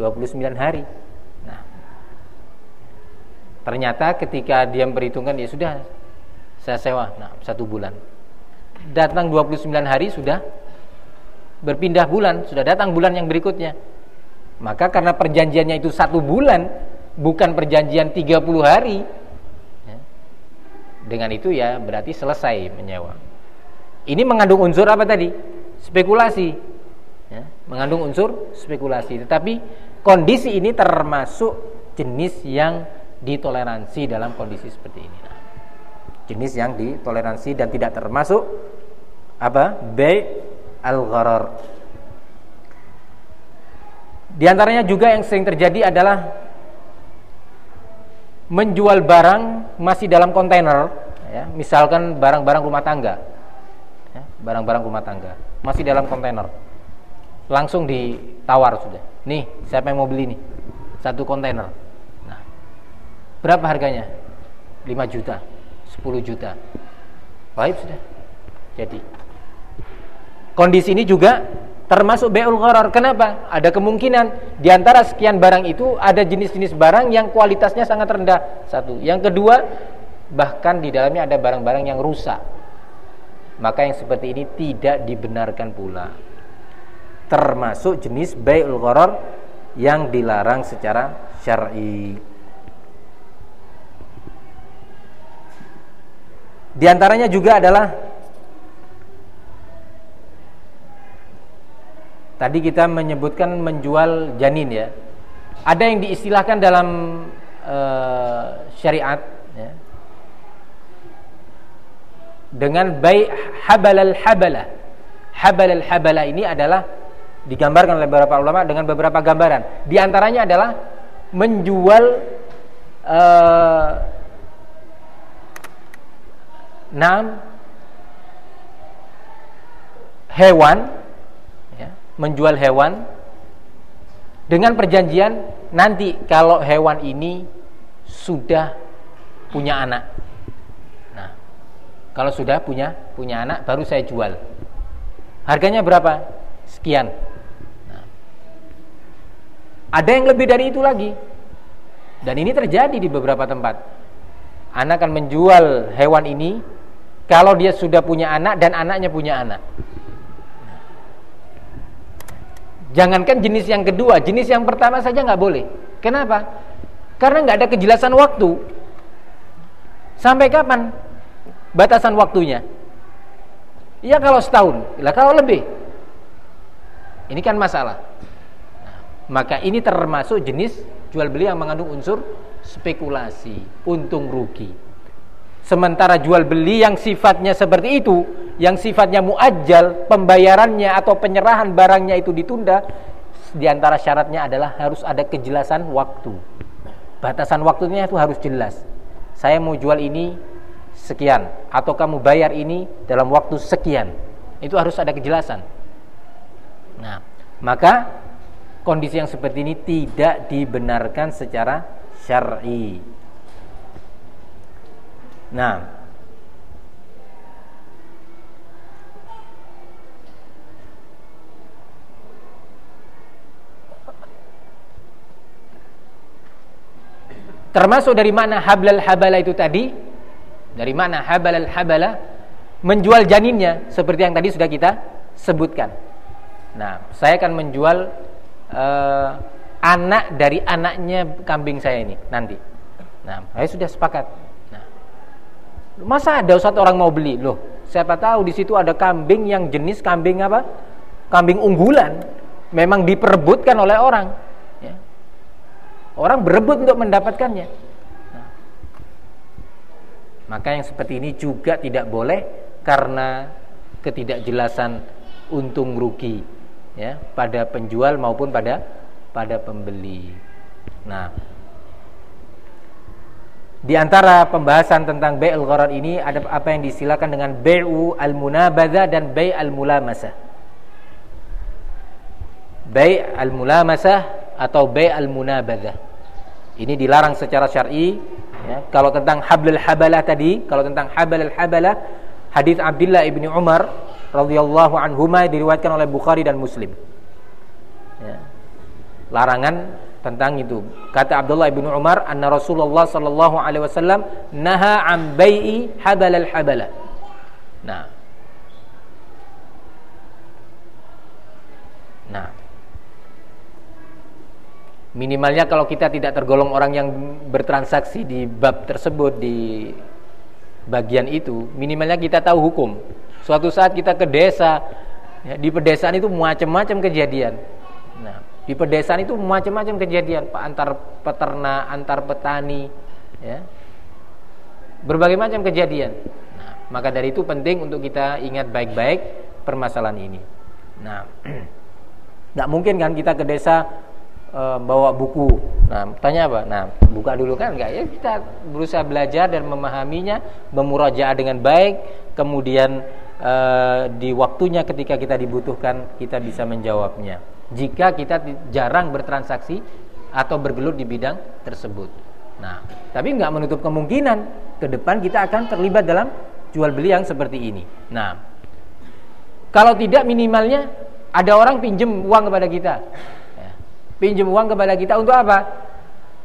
Speaker 1: 29 hari. Nah ternyata ketika dia memperhitungkan ya sudah saya sewa. Nah satu bulan. Datang 29 hari sudah berpindah bulan sudah datang bulan yang berikutnya maka karena perjanjiannya itu satu bulan bukan perjanjian 30 hari ya, dengan itu ya berarti selesai menyewa. Ini mengandung unsur apa tadi? Spekulasi ya, mengandung unsur spekulasi. Tetapi kondisi ini termasuk jenis yang ditoleransi dalam kondisi seperti ini. Nah, jenis yang ditoleransi dan tidak termasuk apa? Bay al-gharar di antaranya juga yang sering terjadi adalah menjual barang masih dalam kontainer, ya, misalkan barang-barang rumah tangga, ya, barang-barang rumah tangga masih dalam kontainer, langsung ditawar sudah. Nih, siapa yang mau beli nih? Satu kontainer. Nah, berapa harganya? 5 juta, 10 juta. Baik sudah. Jadi, kondisi ini juga termasuk beul gharar. Kenapa? Ada kemungkinan di antara sekian barang itu ada jenis-jenis barang yang kualitasnya sangat rendah. Satu. Yang kedua, bahkan di dalamnya ada barang-barang yang rusak. Maka yang seperti ini tidak dibenarkan pula. Termasuk jenis beul gharar yang dilarang secara syar'i. Di antaranya juga adalah Tadi kita menyebutkan menjual janin ya. Ada yang diistilahkan dalam uh, syariat ya. Dengan baik habalal habala. Habalal habala ini adalah digambarkan oleh beberapa ulama dengan beberapa gambaran. Di antaranya adalah menjual uh, enam hewan menjual hewan dengan perjanjian nanti kalau hewan ini sudah punya anak. Nah, kalau sudah punya punya anak baru saya jual. Harganya berapa? Sekian. Nah, ada yang lebih dari itu lagi. Dan ini terjadi di beberapa tempat. Anak akan menjual hewan ini kalau dia sudah punya anak dan anaknya punya anak. Jangankan jenis yang kedua, jenis yang pertama saja nggak boleh. Kenapa? Karena nggak ada kejelasan waktu. Sampai kapan batasan waktunya? Ya kalau setahun, lah kalau lebih. Ini kan masalah. Maka ini termasuk jenis jual beli yang mengandung unsur spekulasi, untung rugi. Sementara jual beli yang sifatnya seperti itu, yang sifatnya muajjal, pembayarannya atau penyerahan barangnya itu ditunda, di antara syaratnya adalah harus ada kejelasan waktu. Batasan waktunya itu harus jelas. Saya mau jual ini sekian atau kamu bayar ini dalam waktu sekian. Itu harus ada kejelasan. Nah, maka kondisi yang seperti ini tidak dibenarkan secara syar'i. Nah, termasuk dari mana hablal habala itu tadi? Dari mana hablal habala? Menjual janinnya seperti yang tadi sudah kita sebutkan. Nah, saya akan menjual uh, anak dari anaknya kambing saya ini nanti. Nah, saya sudah sepakat Masa ada satu orang mau beli? Loh, siapa tahu di situ ada kambing yang jenis kambing apa? Kambing unggulan. Memang diperebutkan oleh orang. Ya. Orang berebut untuk mendapatkannya. Nah. Maka yang seperti ini juga tidak boleh karena ketidakjelasan untung rugi ya pada penjual maupun pada pada pembeli. Nah, di antara pembahasan tentang bai'ul gharar ini ada apa yang disilakan dengan bai'u al-munabadha dan bai' al-mulamasah. Bai' al-mulamasah atau bai' al-munabadha. Ini dilarang secara syar'i ya. Kalau tentang hablul habalah tadi, kalau tentang hablul habalah hadis Abdullah ibni Umar radhiyallahu anhuma diriwayatkan oleh Bukhari dan Muslim. Ya. Larangan tentang itu. Kata Abdullah bin Umar, anna Rasulullah sallallahu alaihi wasallam naha an bai'i habal al habala. Nah. Nah. Minimalnya kalau kita tidak tergolong orang yang bertransaksi di bab tersebut di bagian itu, minimalnya kita tahu hukum. Suatu saat kita ke desa, ya, di pedesaan itu macam-macam kejadian. Di pedesaan itu macam-macam kejadian, Pak antar peternak, antar petani, ya. Berbagai macam kejadian. Nah, maka dari itu penting untuk kita ingat baik-baik permasalahan ini. Nah, nggak mungkin kan kita ke desa e, bawa buku. Nah, tanya apa? Nah, buka dulu kan enggak ya kita berusaha belajar dan memahaminya, memurajaah dengan baik, kemudian e, di waktunya ketika kita dibutuhkan kita bisa menjawabnya jika kita jarang bertransaksi atau bergelut di bidang tersebut. Nah, tapi nggak menutup kemungkinan ke depan kita akan terlibat dalam jual beli yang seperti ini. Nah, kalau tidak minimalnya ada orang pinjem uang kepada kita, ya. pinjem uang kepada kita untuk apa?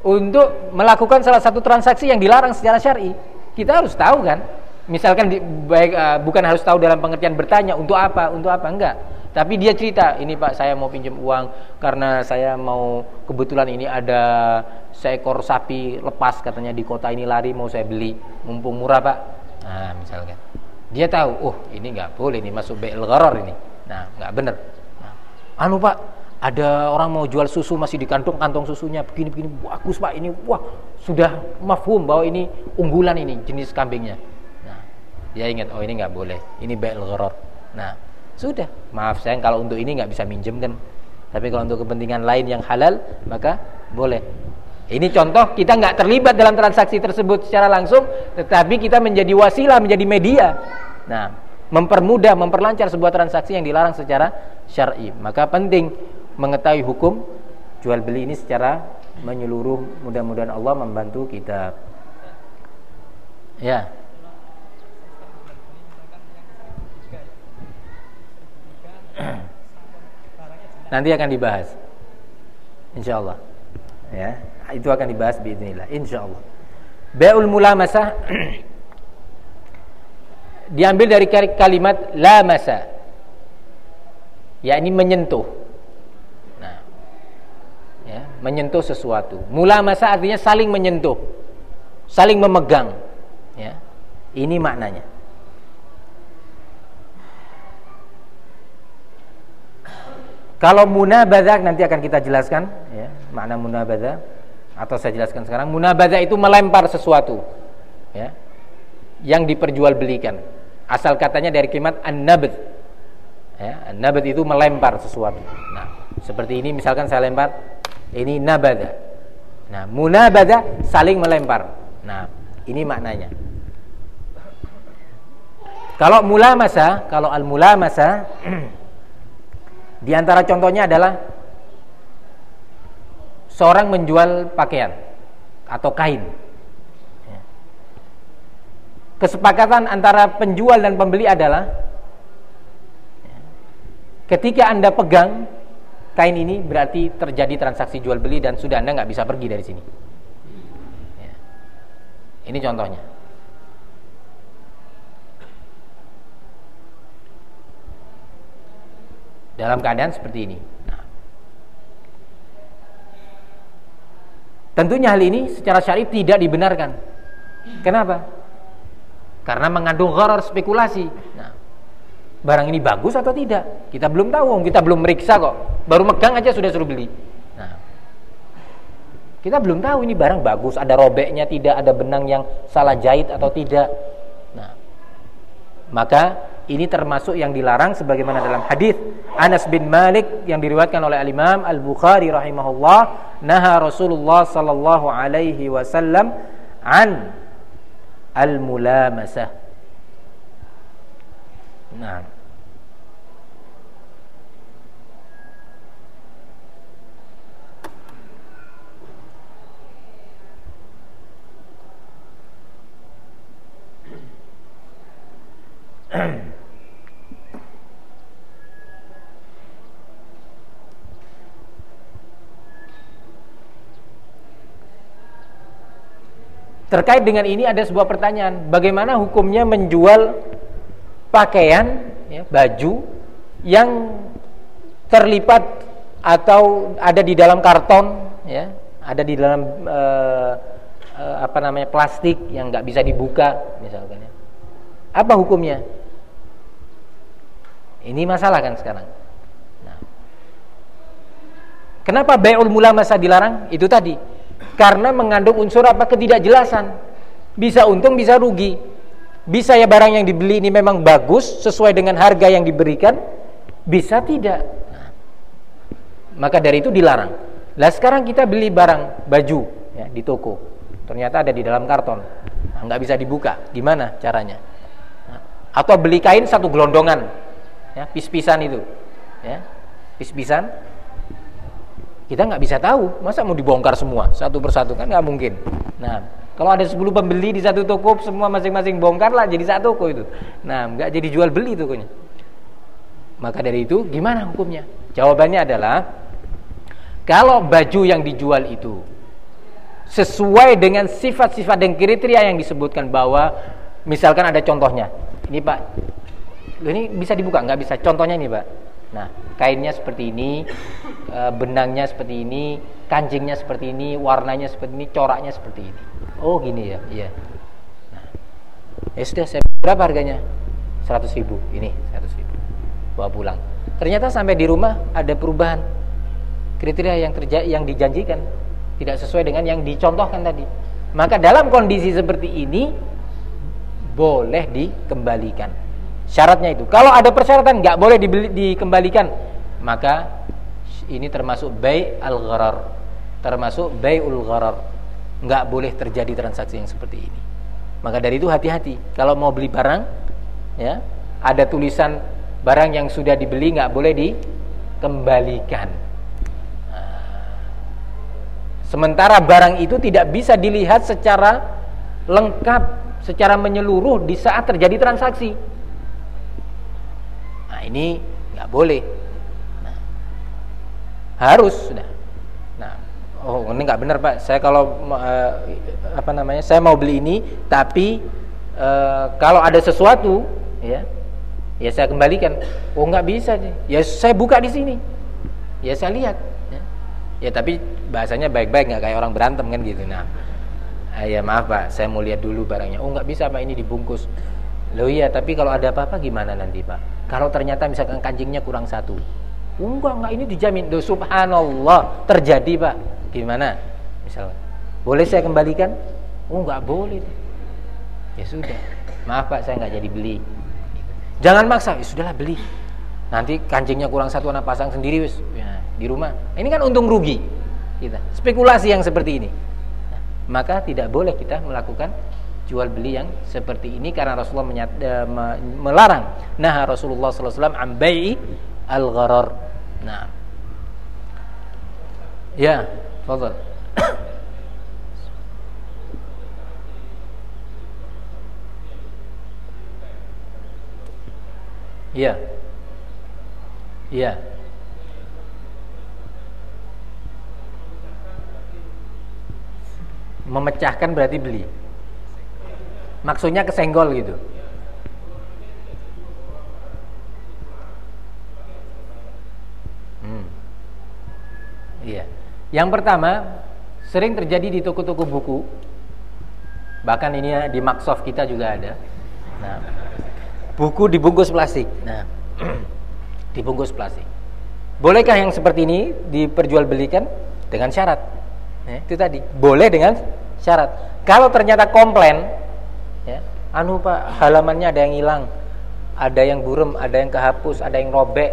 Speaker 1: Untuk melakukan salah satu transaksi yang dilarang secara syar'i. Kita harus tahu kan. Misalkan di, baik uh, bukan harus tahu dalam pengertian bertanya untuk apa, untuk apa enggak tapi dia cerita, ini Pak saya mau pinjam uang karena saya mau kebetulan ini ada seekor sapi lepas katanya di kota ini lari mau saya beli, mumpung murah Pak. Nah misalkan, dia tahu, oh ini nggak boleh ini masuk BL gharar ini. Nah nggak bener. Nah, anu Pak, ada orang mau jual susu masih di kantong kantong susunya begini begini bagus Pak ini, wah sudah mafhum bahwa ini unggulan ini jenis kambingnya. Nah dia ingat, oh ini nggak boleh, ini BL gharar. Nah sudah, maaf sayang kalau untuk ini nggak bisa minjem kan. Tapi kalau untuk kepentingan lain yang halal maka boleh. Ini contoh kita nggak terlibat dalam transaksi tersebut secara langsung, tetapi kita menjadi wasilah, menjadi media. Nah, mempermudah, memperlancar sebuah transaksi yang dilarang secara syar'i. Maka penting mengetahui hukum jual beli ini secara menyeluruh. Mudah-mudahan Allah membantu kita. Ya. Nanti akan dibahas. Insya Allah. Ya, itu akan dibahas biidznillah. Insya Allah. Bai'ul mulamasah diambil dari kalimat la masa. yakni menyentuh. Nah, ya, menyentuh sesuatu. Mulamasa artinya saling menyentuh, saling memegang. Ya, ini maknanya. Kalau munabadzah nanti akan kita jelaskan ya, makna munabadzah atau saya jelaskan sekarang. Munabadzah itu melempar sesuatu ya yang diperjualbelikan. Asal katanya dari kalimat an-nabd. Ya, an-nabd itu melempar sesuatu. Nah, seperti ini misalkan saya lempar ini nabada. Nah, munabada saling melempar. Nah, ini maknanya. Kalau mula masa, kalau al-mulamasa Di antara contohnya adalah seorang menjual pakaian atau kain. Ya. Kesepakatan antara penjual dan pembeli adalah ya, ketika Anda pegang kain ini berarti terjadi transaksi jual beli dan sudah Anda nggak bisa pergi dari sini. Ya. Ini contohnya. Dalam keadaan seperti ini. Nah. Tentunya hal ini secara syar'i tidak dibenarkan. Kenapa? Karena mengandung gharar spekulasi. Nah, barang ini bagus atau tidak? Kita belum tahu, kita belum meriksa kok. Baru megang aja sudah suruh beli. Nah, kita belum tahu ini barang bagus, ada robeknya tidak, ada benang yang salah jahit atau tidak. Nah, maka ini termasuk yang dilarang sebagaimana dalam hadis Anas bin Malik yang diriwayatkan oleh Al-Imam Al-Bukhari rahimahullah, naha Rasulullah sallallahu alaihi wasallam an al-mulamasah. Nah, Terkait dengan ini ada sebuah pertanyaan, bagaimana hukumnya menjual pakaian, ya, baju yang terlipat atau ada di dalam karton, ya, ada di dalam uh, uh, apa namanya plastik yang nggak bisa dibuka, misalkan. Ya. Apa hukumnya? Ini masalah kan sekarang. Nah. Kenapa bayul mula masa dilarang? Itu tadi karena mengandung unsur apa ketidakjelasan. Bisa untung, bisa rugi. Bisa ya barang yang dibeli ini memang bagus sesuai dengan harga yang diberikan, bisa tidak. Maka dari itu dilarang. Lah sekarang kita beli barang baju ya di toko, ternyata ada di dalam karton, nah, nggak bisa dibuka. Gimana caranya? Nah, atau beli kain satu gelondongan, ya pis-pisan itu, ya pis-pisan kita nggak bisa tahu, masa mau dibongkar semua satu persatu kan nggak mungkin. Nah, kalau ada 10 pembeli di satu toko, semua masing-masing bongkar lah jadi satu toko itu. Nah, nggak jadi jual beli tokonya. Maka dari itu gimana hukumnya? Jawabannya adalah kalau baju yang dijual itu sesuai dengan sifat-sifat dan kriteria yang disebutkan bahwa misalkan ada contohnya. Ini Pak, ini bisa dibuka nggak bisa? Contohnya ini Pak. Nah, kainnya seperti ini, e, benangnya seperti ini, kancingnya seperti ini, warnanya seperti ini, coraknya seperti ini. Oh, gini ya. Iya. Nah, ya sudah saya berapa harganya? 100 ribu. Ini 100 ribu. Bawa pulang. Ternyata sampai di rumah ada perubahan kriteria yang terjadi yang dijanjikan tidak sesuai dengan yang dicontohkan tadi. Maka dalam kondisi seperti ini boleh dikembalikan. Syaratnya itu. Kalau ada persyaratan nggak boleh dibeli, dikembalikan, maka ini termasuk bay al-gharar. Termasuk ul gharar. Nggak boleh terjadi transaksi yang seperti ini. Maka dari itu hati-hati. Kalau mau beli barang, ya, ada tulisan barang yang sudah dibeli nggak boleh dikembalikan. Nah. Sementara barang itu tidak bisa dilihat secara lengkap, secara menyeluruh di saat terjadi transaksi ini nggak boleh. Nah, harus sudah. Nah oh ini nggak benar pak. Saya kalau uh, apa namanya saya mau beli ini tapi uh, kalau ada sesuatu ya ya saya kembalikan. Oh nggak bisa ya saya buka di sini. Ya saya lihat ya, ya tapi bahasanya baik-baik nggak kayak orang berantem kan gitu. Nah ah, ya maaf pak. Saya mau lihat dulu barangnya. Oh nggak bisa pak. Ini dibungkus. Loh iya, tapi kalau ada apa-apa gimana nanti Pak? Kalau ternyata misalkan kancingnya kurang satu. Enggak, enggak ini dijamin. Duh, subhanallah, terjadi Pak. Gimana? Misalnya, boleh saya kembalikan? Oh, enggak boleh. Ya sudah. Maaf Pak, saya enggak jadi beli. Jangan maksa, ya sudahlah beli. Nanti kancingnya kurang satu anak pasang sendiri wis ya, di rumah. Ini kan untung rugi kita. Spekulasi yang seperti ini. Maka tidak boleh kita melakukan jual beli yang seperti ini karena Rasulullah menyat, uh, melarang. Nah Rasulullah SAW ambai al-gharar. Nah, ya, fadl. Ya. Ya. Memecahkan berarti beli maksudnya kesenggol gitu hmm. iya yang pertama sering terjadi di toko-toko buku bahkan ini di Maksof kita juga ada Nah, buku dibungkus plastik. Nah, dibungkus plastik. Bolehkah yang seperti ini diperjualbelikan dengan syarat? Ya, itu tadi. Boleh dengan syarat. Kalau ternyata komplain, ya, anu Pak, halamannya ada yang hilang, ada yang burem, ada yang kehapus, ada yang robek.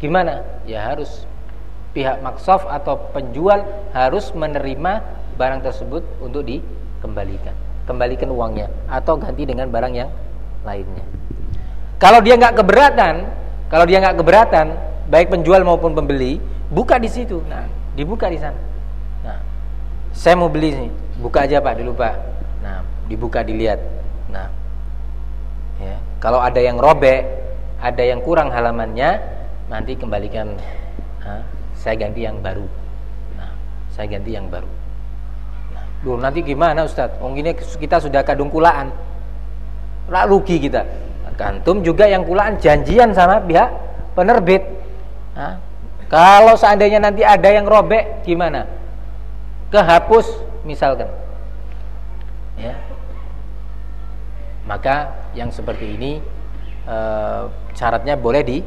Speaker 1: Gimana? Ya harus pihak maksof atau penjual harus menerima barang tersebut untuk dikembalikan. Kembalikan uangnya atau ganti dengan barang yang lainnya. Kalau dia nggak keberatan, kalau dia nggak keberatan, baik penjual maupun pembeli, buka di situ. Nah, dibuka di sana. Nah, saya mau beli nih, buka aja Pak dulu Pak. Nah, dibuka dilihat. Nah, ya, kalau ada yang robek, ada yang kurang halamannya, nanti kembalikan. Nah, saya ganti yang baru. Nah, saya ganti yang baru. Nah, Duh, nanti gimana Ustadz? Oh ini kita sudah kadung kulaan. Rak rugi kita. Kantum juga yang kulaan janjian sama pihak penerbit. Nah, kalau seandainya nanti ada yang robek gimana? Kehapus misalkan. Ya. Maka yang seperti ini e, syaratnya boleh di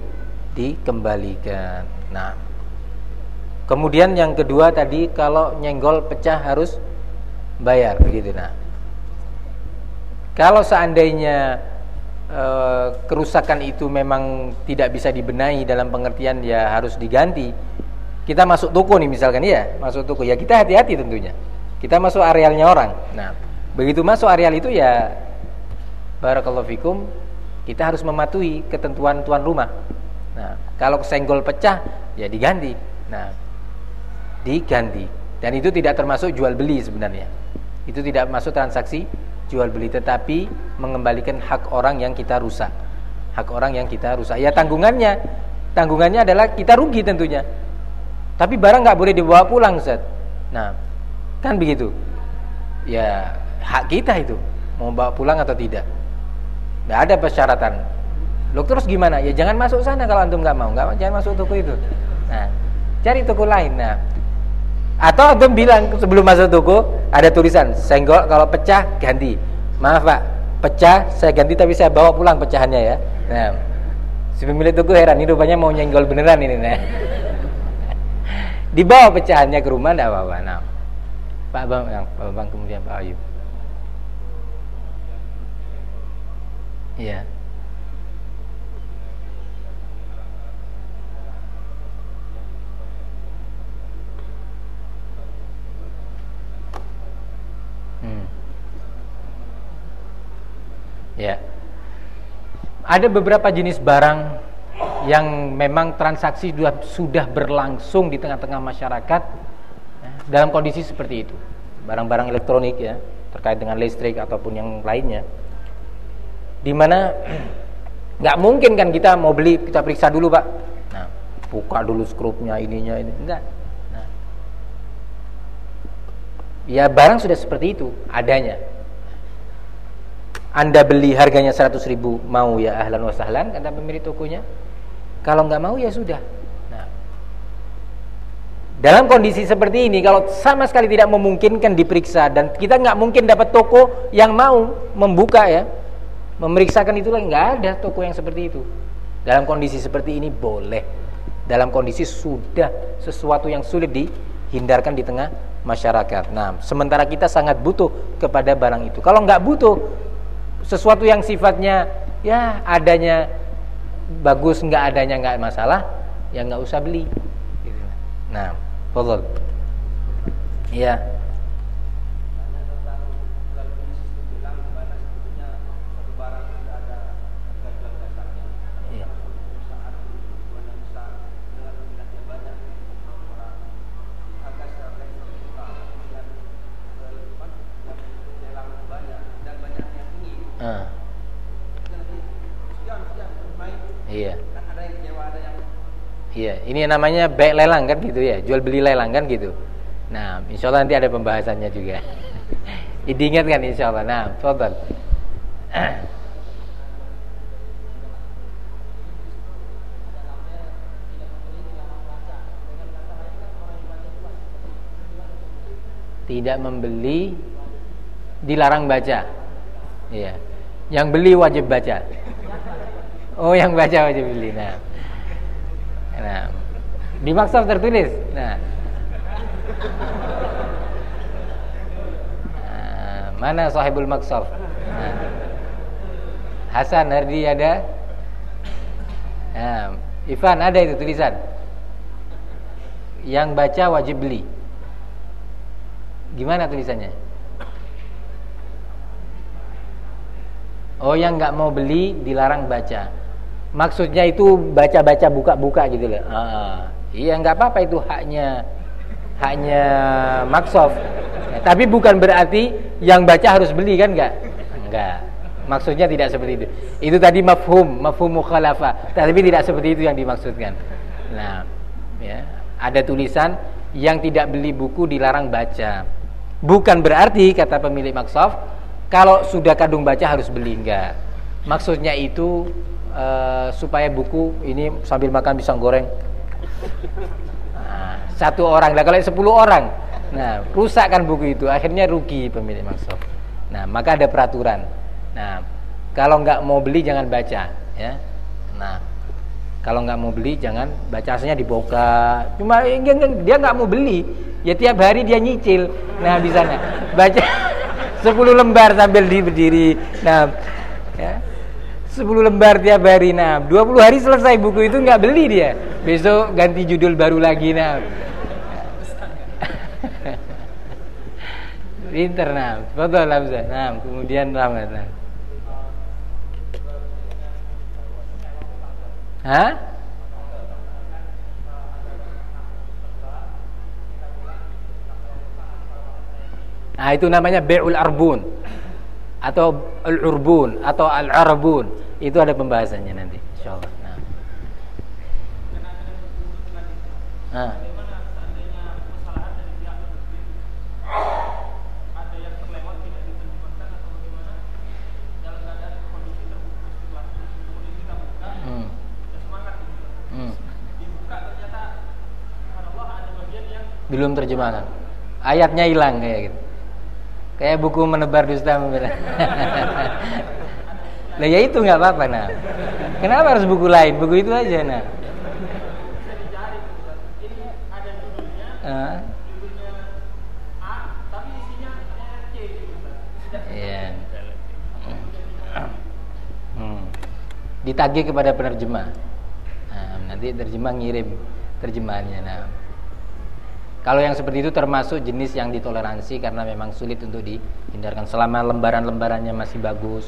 Speaker 1: dikembalikan. Nah, Kemudian yang kedua tadi kalau nyenggol pecah harus bayar begitu nah. Kalau seandainya e, kerusakan itu memang tidak bisa dibenahi dalam pengertian ya harus diganti. Kita masuk toko nih misalkan ya, masuk toko ya kita hati-hati tentunya. Kita masuk arealnya orang. Nah, begitu masuk areal itu ya barakallahu fikum kita harus mematuhi ketentuan tuan rumah. Nah, kalau senggol pecah ya diganti. Nah, diganti. Dan itu tidak termasuk jual beli sebenarnya. Itu tidak masuk transaksi jual beli tetapi mengembalikan hak orang yang kita rusak. Hak orang yang kita rusak. Ya tanggungannya. Tanggungannya adalah kita rugi tentunya. Tapi barang nggak boleh dibawa pulang Ustaz. Nah kan begitu. Ya hak kita itu. Mau bawa pulang atau tidak nggak ada persyaratan lo terus gimana ya jangan masuk sana kalau antum nggak mau nggak jangan masuk toko itu nah cari toko lain nah atau antum bilang sebelum masuk toko ada tulisan senggol kalau pecah ganti. Maaf Pak, pecah saya ganti tapi saya bawa pulang pecahannya ya. Nah, si pemilik toko heran ini rupanya mau nyenggol beneran ini nah. Dibawa pecahannya ke rumah enggak apa-apa. Nah, Pak Bang, Pak Bang kemudian Pak Ayu. Iya. Hmm. Ya. Ada beberapa jenis barang yang memang transaksi sudah sudah berlangsung di tengah-tengah masyarakat ya, dalam kondisi seperti itu. Barang-barang elektronik ya, terkait dengan listrik ataupun yang lainnya. Di mana nggak mungkin kan kita mau beli kita periksa dulu pak. Nah, buka dulu skrupnya ininya ini. Enggak. Ya barang sudah seperti itu adanya. Anda beli harganya 100 ribu mau ya ahlan wa sahlan kata pemilik tokonya. Kalau nggak mau ya sudah. Nah, dalam kondisi seperti ini kalau sama sekali tidak memungkinkan diperiksa dan kita nggak mungkin dapat toko yang mau membuka ya memeriksakan itu lagi nggak ada toko yang seperti itu dalam kondisi seperti ini boleh dalam kondisi sudah sesuatu yang sulit dihindarkan di tengah masyarakat. Nah, sementara kita sangat butuh kepada barang itu. Kalau nggak butuh sesuatu yang sifatnya ya adanya bagus, nggak adanya nggak masalah, ya nggak usah beli. Nah, betul. Ya. Iya, ini namanya baik lelang kan gitu ya, jual beli lelang kan gitu. Nah, insya Allah nanti ada pembahasannya juga. Diingatkan insya Allah. Nah, Fadal. Tidak membeli dilarang baca. Iya. Yang beli wajib baca. Oh, yang baca wajib beli. Nah. Nah. Di maksaf tertulis. Nah. nah mana sahibul maksaf? Nah. Hasan Hardi ada? Nah, Ivan ada itu tulisan. Yang baca wajib beli. Gimana tulisannya? Oh yang nggak mau beli dilarang baca. Maksudnya itu baca-baca buka-buka gitu loh. Ah, iya nggak apa-apa itu haknya haknya maksof. Ya, tapi bukan berarti yang baca harus beli kan nggak? Nggak. Maksudnya tidak seperti itu. Itu tadi mafhum, mafhum mukhalafah. Tapi tidak seperti itu yang dimaksudkan. Nah, ya, ada tulisan yang tidak beli buku dilarang baca. Bukan berarti kata pemilik maksof kalau sudah kadung baca harus beli enggak. Maksudnya itu uh, supaya buku ini sambil makan pisang goreng. Nah, satu orang. Lah kalau sepuluh orang. Nah rusak kan buku itu. Akhirnya rugi pemilik maksud. Nah maka ada peraturan. Nah kalau nggak mau beli jangan baca ya. Nah kalau nggak mau beli jangan baca. Aslinya dibuka. Cuma dia nggak mau beli. Ya tiap hari dia nyicil. Nah di sana. Baca 10 lembar sambil di berdiri. Nah, ya. 10 lembar tiap hari. Nah, 20 hari selesai buku itu nggak beli dia. Besok ganti judul baru lagi. Nah. Pinter. Betul lah Nah, kemudian Rahmat. Hah? Nah, itu namanya be'ul arbun atau al-urbun atau al-arbun. Itu ada pembahasannya nanti insyaallah. Nah. nah. Belum terjemahan ayatnya hilang kayak gitu Kayak buku menebar dusta membela. Lah ya itu nggak apa-apa nah. Kenapa harus buku lain? Buku itu aja nah. Uh. Iya. Hmm. Ditagih kepada penerjemah. Nah, nanti terjemah ngirim terjemahannya. Nah, kalau yang seperti itu termasuk jenis yang ditoleransi karena memang sulit untuk dihindarkan selama lembaran-lembarannya masih bagus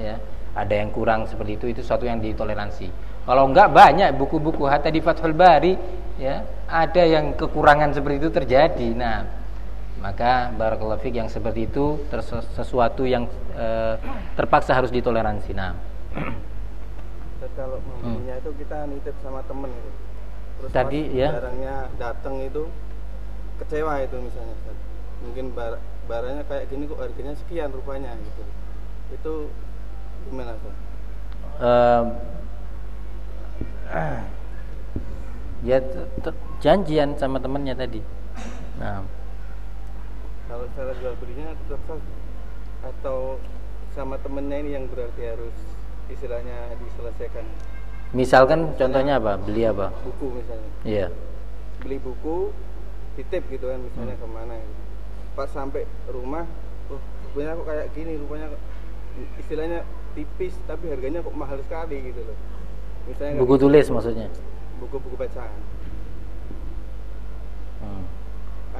Speaker 1: ya. Ada yang kurang seperti itu itu suatu yang ditoleransi. Kalau enggak banyak buku-buku hatta di Fathul Bari ya, ada yang kekurangan seperti itu terjadi. Nah, maka barakallahu fik yang seperti itu sesuatu yang e, terpaksa harus ditoleransi. Nah,
Speaker 4: kalau membelinya hmm. itu kita nitip sama temen itu. Terus
Speaker 1: tadi ya
Speaker 4: barangnya datang itu kecewa itu misalnya Ustaz. mungkin bar barangnya kayak gini kok harganya sekian rupanya gitu. Itu gimana Ustaz? Uh,
Speaker 1: ya janjian sama temennya tadi. Nah.
Speaker 4: Kalau cara jual belinya tetap atau sama temennya ini yang berarti harus istilahnya diselesaikan?
Speaker 1: Misalkan contohnya apa? Beli apa?
Speaker 4: Buku misalnya.
Speaker 1: Iya.
Speaker 4: Beli buku titip gitu kan misalnya hmm. ke mana gitu. pas sampai rumah oh rupanya kok kayak gini rupanya istilahnya tipis tapi harganya kok mahal sekali gitu loh
Speaker 1: misalnya buku gitu, tulis maksudnya
Speaker 4: buku-buku bacaan hmm.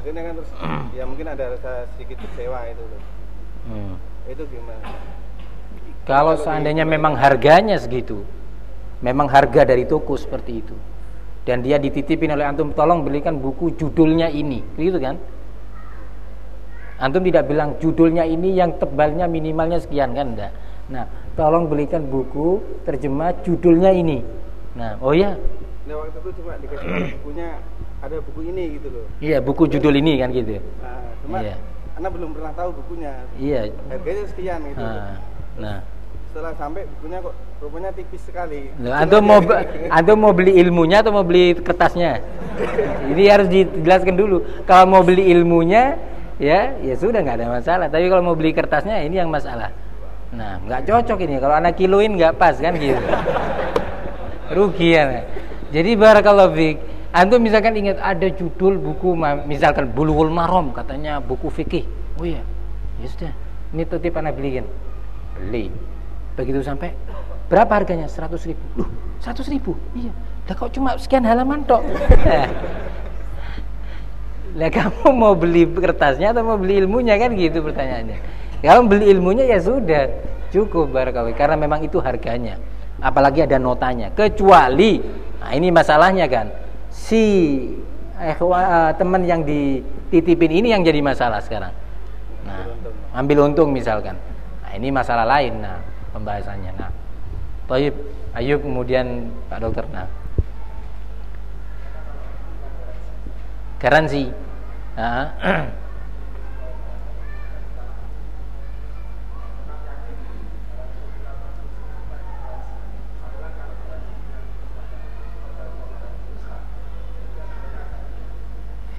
Speaker 4: akhirnya kan terus ya mungkin ada rasa sedikit kecewa itu loh hmm. itu gimana
Speaker 1: kalau seandainya memang harganya segitu memang harga dari toko seperti itu dan dia dititipin oleh antum tolong belikan buku judulnya ini. Gitu kan? Antum tidak bilang judulnya ini yang tebalnya minimalnya sekian kan? Enggak. Nah tolong belikan buku terjemah judulnya ini. Nah oh ya
Speaker 4: nah waktu itu cuma dikasih bukunya ada buku ini gitu loh.
Speaker 1: Iya buku judul ini kan gitu.
Speaker 4: Nah cuma iya. anak belum pernah tahu bukunya.
Speaker 1: Iya.
Speaker 4: Harganya sekian gitu.
Speaker 1: Nah, nah
Speaker 4: setelah sampai bukunya kok rupanya tipis sekali.
Speaker 1: Loh, antum mau antum mau beli ilmunya atau mau beli kertasnya? Ini harus dijelaskan dulu. Kalau mau beli ilmunya, ya ya sudah nggak ada masalah. Tapi kalau mau beli kertasnya, ini yang masalah. Nah, nggak cocok ini. Kalau anak kiloin nggak pas kan gitu. Rugi ya. Jadi barakallahu fiik. Antum misalkan ingat ada judul buku misalkan Bulughul Maram katanya buku fikih. Oh iya. Ya sudah. Ini titip anak beliin. Beli. Begitu sampai berapa harganya? 100 ribu. Loh, 100 ribu? Iya. Lah kok cuma sekian halaman tok? Lah kamu mau beli kertasnya atau mau beli ilmunya kan gitu pertanyaannya. Kalau beli ilmunya ya sudah cukup barangkali karena memang itu harganya. Apalagi ada notanya. Kecuali nah ini masalahnya kan si eh, teman yang dititipin ini yang jadi masalah sekarang. Nah, ambil untung misalkan. Nah, ini masalah lain nah pembahasannya. Nah, Taib Ayub kemudian Pak Dokter. Nah, garansi nah,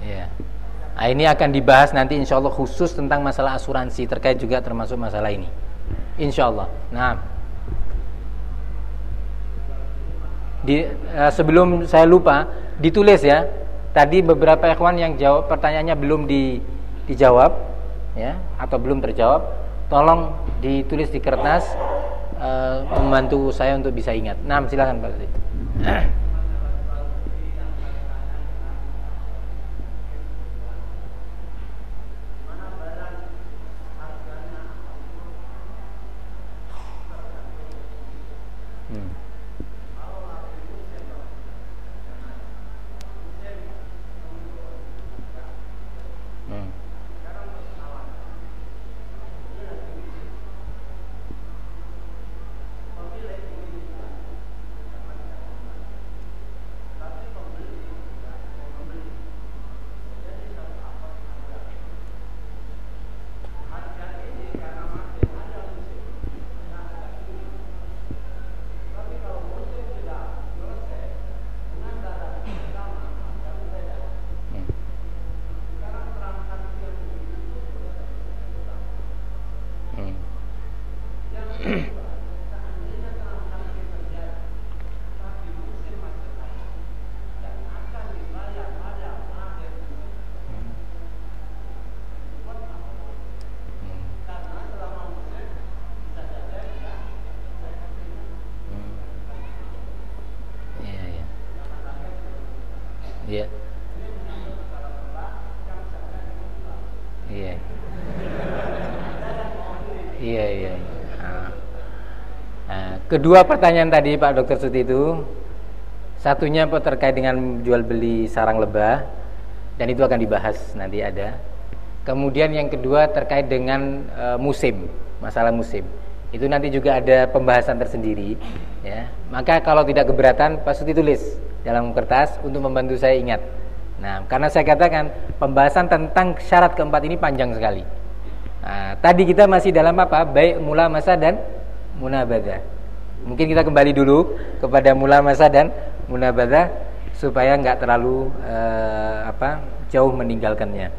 Speaker 1: ya. Nah, ini akan dibahas nanti insya Allah khusus tentang masalah asuransi terkait juga termasuk masalah ini. Insya Allah. Nah, di, uh, sebelum saya lupa ditulis ya tadi beberapa ikhwan yang jawab pertanyaannya belum di, dijawab ya atau belum terjawab tolong ditulis di kertas uh, membantu saya untuk bisa ingat. Nah, silakan Pak Iya. Iya. Iya, iya. Nah. nah, kedua pertanyaan tadi Pak Dokter Suti itu satunya terkait dengan jual beli sarang lebah dan itu akan dibahas nanti ada. Kemudian yang kedua terkait dengan e, musim, masalah musim. Itu nanti juga ada pembahasan tersendiri ya. Maka kalau tidak keberatan Pak Suti tulis dalam kertas untuk membantu saya ingat. Nah, karena saya katakan pembahasan tentang syarat keempat ini panjang sekali. Nah, tadi kita masih dalam apa? Baik mula masa dan munabadah. Mungkin kita kembali dulu kepada mula masa dan munabadah supaya nggak terlalu uh, apa jauh meninggalkannya.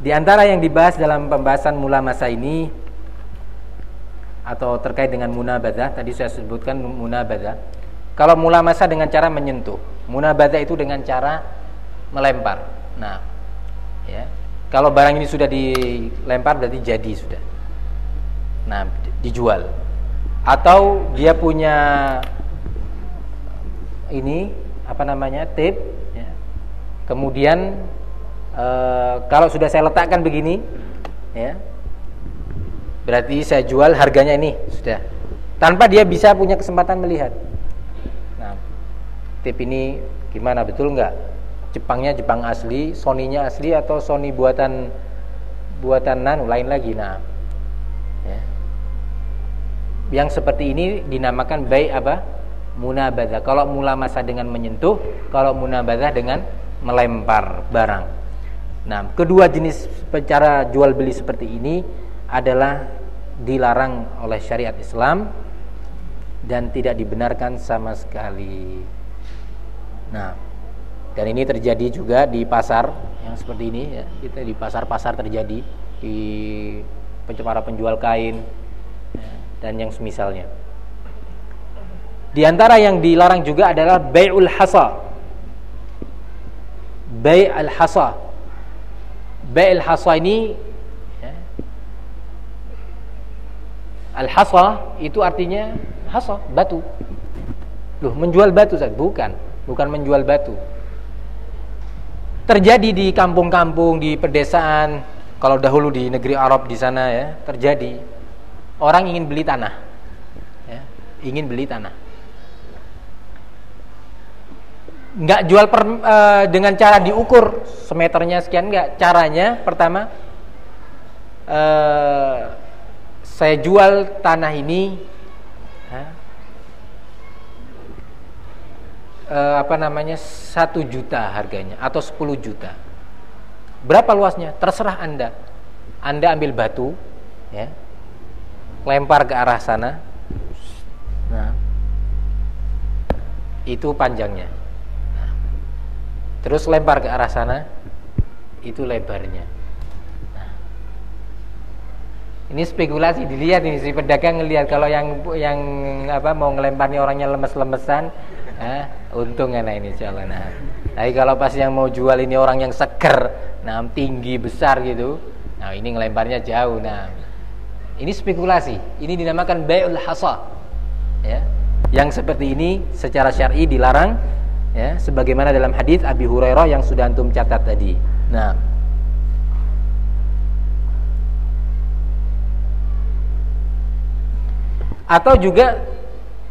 Speaker 1: Di antara yang dibahas dalam pembahasan mula masa ini atau terkait dengan munabadah tadi saya sebutkan munabadah kalau mula masa dengan cara menyentuh, munabada itu dengan cara melempar. Nah, ya. Kalau barang ini sudah dilempar berarti jadi sudah. Nah, dijual. Atau dia punya ini apa namanya? tip ya. Kemudian e, kalau sudah saya letakkan begini ya. Berarti saya jual harganya ini sudah. Tanpa dia bisa punya kesempatan melihat tip ini gimana betul nggak Jepangnya Jepang asli Sony-nya asli atau Sony buatan buatan nanu lain lagi nah ya. Yang seperti ini dinamakan baik apa? Munabadah kalau mula masa dengan menyentuh kalau munabadah dengan melempar barang. Nah kedua jenis cara jual beli seperti ini adalah dilarang oleh syariat Islam dan tidak dibenarkan sama sekali. Nah, dan ini terjadi juga di pasar yang seperti ini ya. Kita di pasar-pasar terjadi di para penjual kain dan yang semisalnya. Di antara yang dilarang juga adalah bai'ul hasa. Bai'ul hasa. Bai'ul hasa ini ya, Al-hasa itu artinya hasa, batu. Loh, menjual batu Ustaz? Bukan, bukan menjual batu. Terjadi di kampung-kampung, di pedesaan, kalau dahulu di negeri Arab di sana ya, terjadi orang ingin beli tanah. Ya, ingin beli tanah. Nggak jual per, e, dengan cara diukur semeternya sekian nggak. Caranya pertama e, saya jual tanah ini e, apa namanya satu juta harganya atau 10 juta. Berapa luasnya? Terserah anda. Anda ambil batu ya lempar ke arah sana. Nah itu panjangnya. Terus lempar ke arah sana itu lebarnya. Nah. ini spekulasi dilihat ini si pedagang ngelihat kalau yang yang apa mau ngelemparnya orangnya lemes-lemesan eh, untung enak ini insyaallah nah tapi kalau pas yang mau jual ini orang yang seger nah tinggi besar gitu nah ini ngelemparnya jauh nah ini spekulasi ini dinamakan bai'ul hasa ya yang seperti ini secara syar'i dilarang ya sebagaimana dalam hadis Abi Hurairah yang sudah antum catat tadi. Nah, atau juga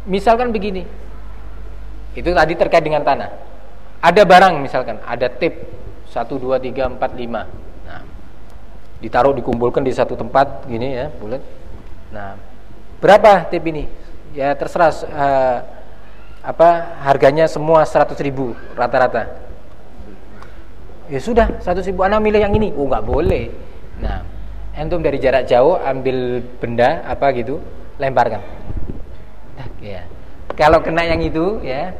Speaker 1: misalkan begini. Itu tadi terkait dengan tanah. Ada barang misalkan, ada tip 1 2 3 4 5. Ditaruh dikumpulkan di satu tempat gini ya, bulat. Nah, berapa tip ini? Ya terserah uh, apa harganya semua 100 ribu rata-rata. Ya sudah 100 ribu anak milih yang ini. Oh nggak boleh. Nah entum dari jarak jauh ambil benda apa gitu lemparkan. Nah, ya kalau kena yang itu ya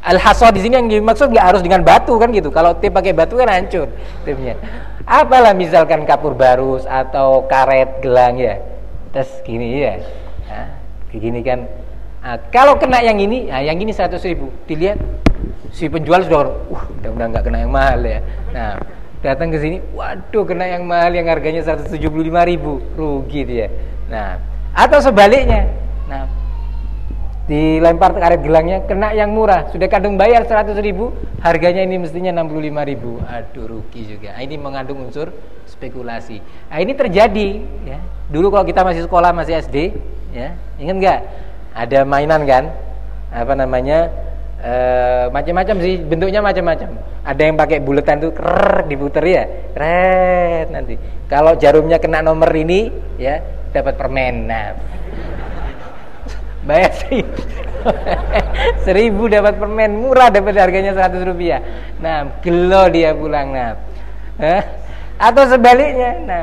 Speaker 1: al di sini yang dimaksud nggak harus dengan batu kan gitu. Kalau tip pakai batu kan hancur tipnya apalah misalkan kapur barus atau karet gelang ya. Terus gini ya. Nah, gini kan. Nah, kalau kena yang ini, nah yang ini 100 ribu, dilihat si penjual sudah, wah mudah-mudahan nggak kena yang mahal ya. Nah, datang ke sini, waduh kena yang mahal yang harganya 175 ribu, rugi dia. Nah, atau sebaliknya, nah dilempar karet gelangnya kena yang murah, sudah kadung bayar 100 ribu, harganya ini mestinya 65 ribu, aduh rugi juga. Nah, ini mengandung unsur spekulasi. Nah, ini terjadi ya. Dulu kalau kita masih sekolah masih SD, ya, ingat nggak? ada mainan kan? Apa namanya? E, macam-macam sih bentuknya macam-macam. Ada yang pakai buletan tuh ker diputer ya. Keren nanti. Kalau jarumnya kena nomor ini ya dapat permen. Nah bayar sih seribu dapat permen murah dapat harganya seratus rupiah. Nah gelo dia pulang nah atau sebaliknya nah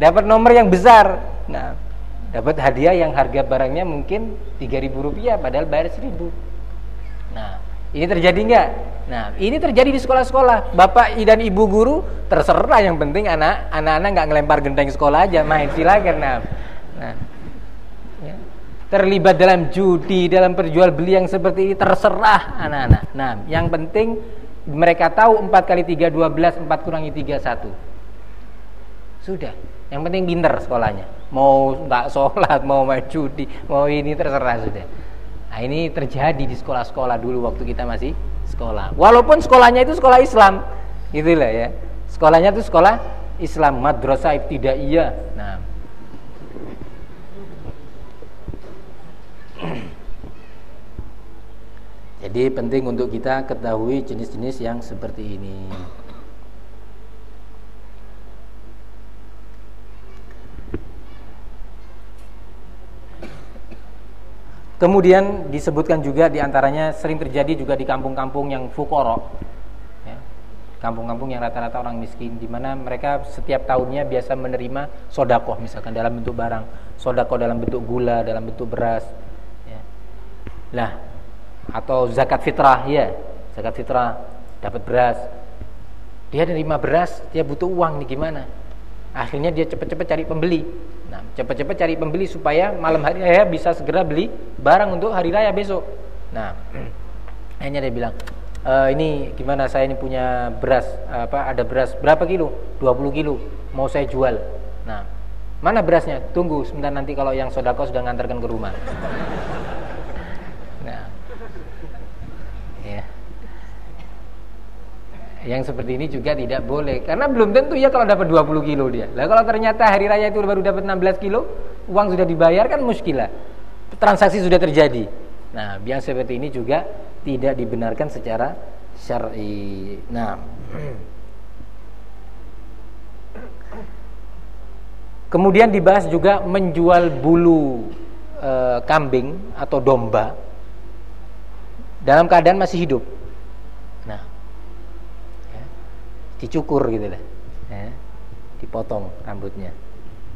Speaker 1: dapat nomor yang besar nah dapat hadiah yang harga barangnya mungkin 3000 rupiah padahal bayar 1000 nah ini terjadi enggak nah ini terjadi di sekolah-sekolah. Bapak dan ibu guru terserah. Yang penting anak anak-anak nggak ngelempar genteng sekolah aja. Main silakan nah, nah. Terlibat dalam judi dalam perjual beli yang seperti ini terserah anak-anak nah yang penting mereka tahu 4 kali 3 12 4 kurangi 3 1 sudah yang penting pinter sekolahnya. Mau nggak sholat, mau main judi, mau ini terserah sudah. Nah ini terjadi di sekolah-sekolah dulu waktu kita masih sekolah. Walaupun sekolahnya itu sekolah Islam, gitulah ya. Sekolahnya itu sekolah Islam, madrasah tidak iya. Nah, jadi penting untuk kita ketahui jenis-jenis yang seperti ini. Kemudian disebutkan juga di antaranya sering terjadi juga di kampung-kampung yang fukoro, ya. kampung-kampung yang rata-rata orang miskin, di mana mereka setiap tahunnya biasa menerima sodakoh misalkan dalam bentuk barang, sodakoh dalam bentuk gula, dalam bentuk beras, ya. Lah atau zakat fitrah ya, zakat fitrah dapat beras, dia menerima beras, dia butuh uang nih gimana? akhirnya dia cepat-cepat cari pembeli. Nah cepat-cepat cari pembeli supaya malam hari raya bisa segera beli barang untuk hari raya besok. Nah akhirnya dia bilang e, ini gimana? Saya ini punya beras apa ada beras berapa kilo? 20 kilo. Mau saya jual. Nah mana berasnya? Tunggu sebentar nanti kalau yang sodako sudah ngantarkan ke rumah nah ya yang seperti ini juga tidak boleh. Karena belum tentu ya kalau dapat 20 kilo dia. Lah kalau ternyata hari raya itu baru dapat 16 kilo uang sudah dibayar kan muskilah. Transaksi sudah terjadi. Nah biang seperti ini juga tidak dibenarkan secara syar'i. Nah, kemudian dibahas juga menjual bulu e, kambing atau domba. Dalam keadaan masih hidup. Nah, ya, dicukur gitu lah, ya, dipotong rambutnya.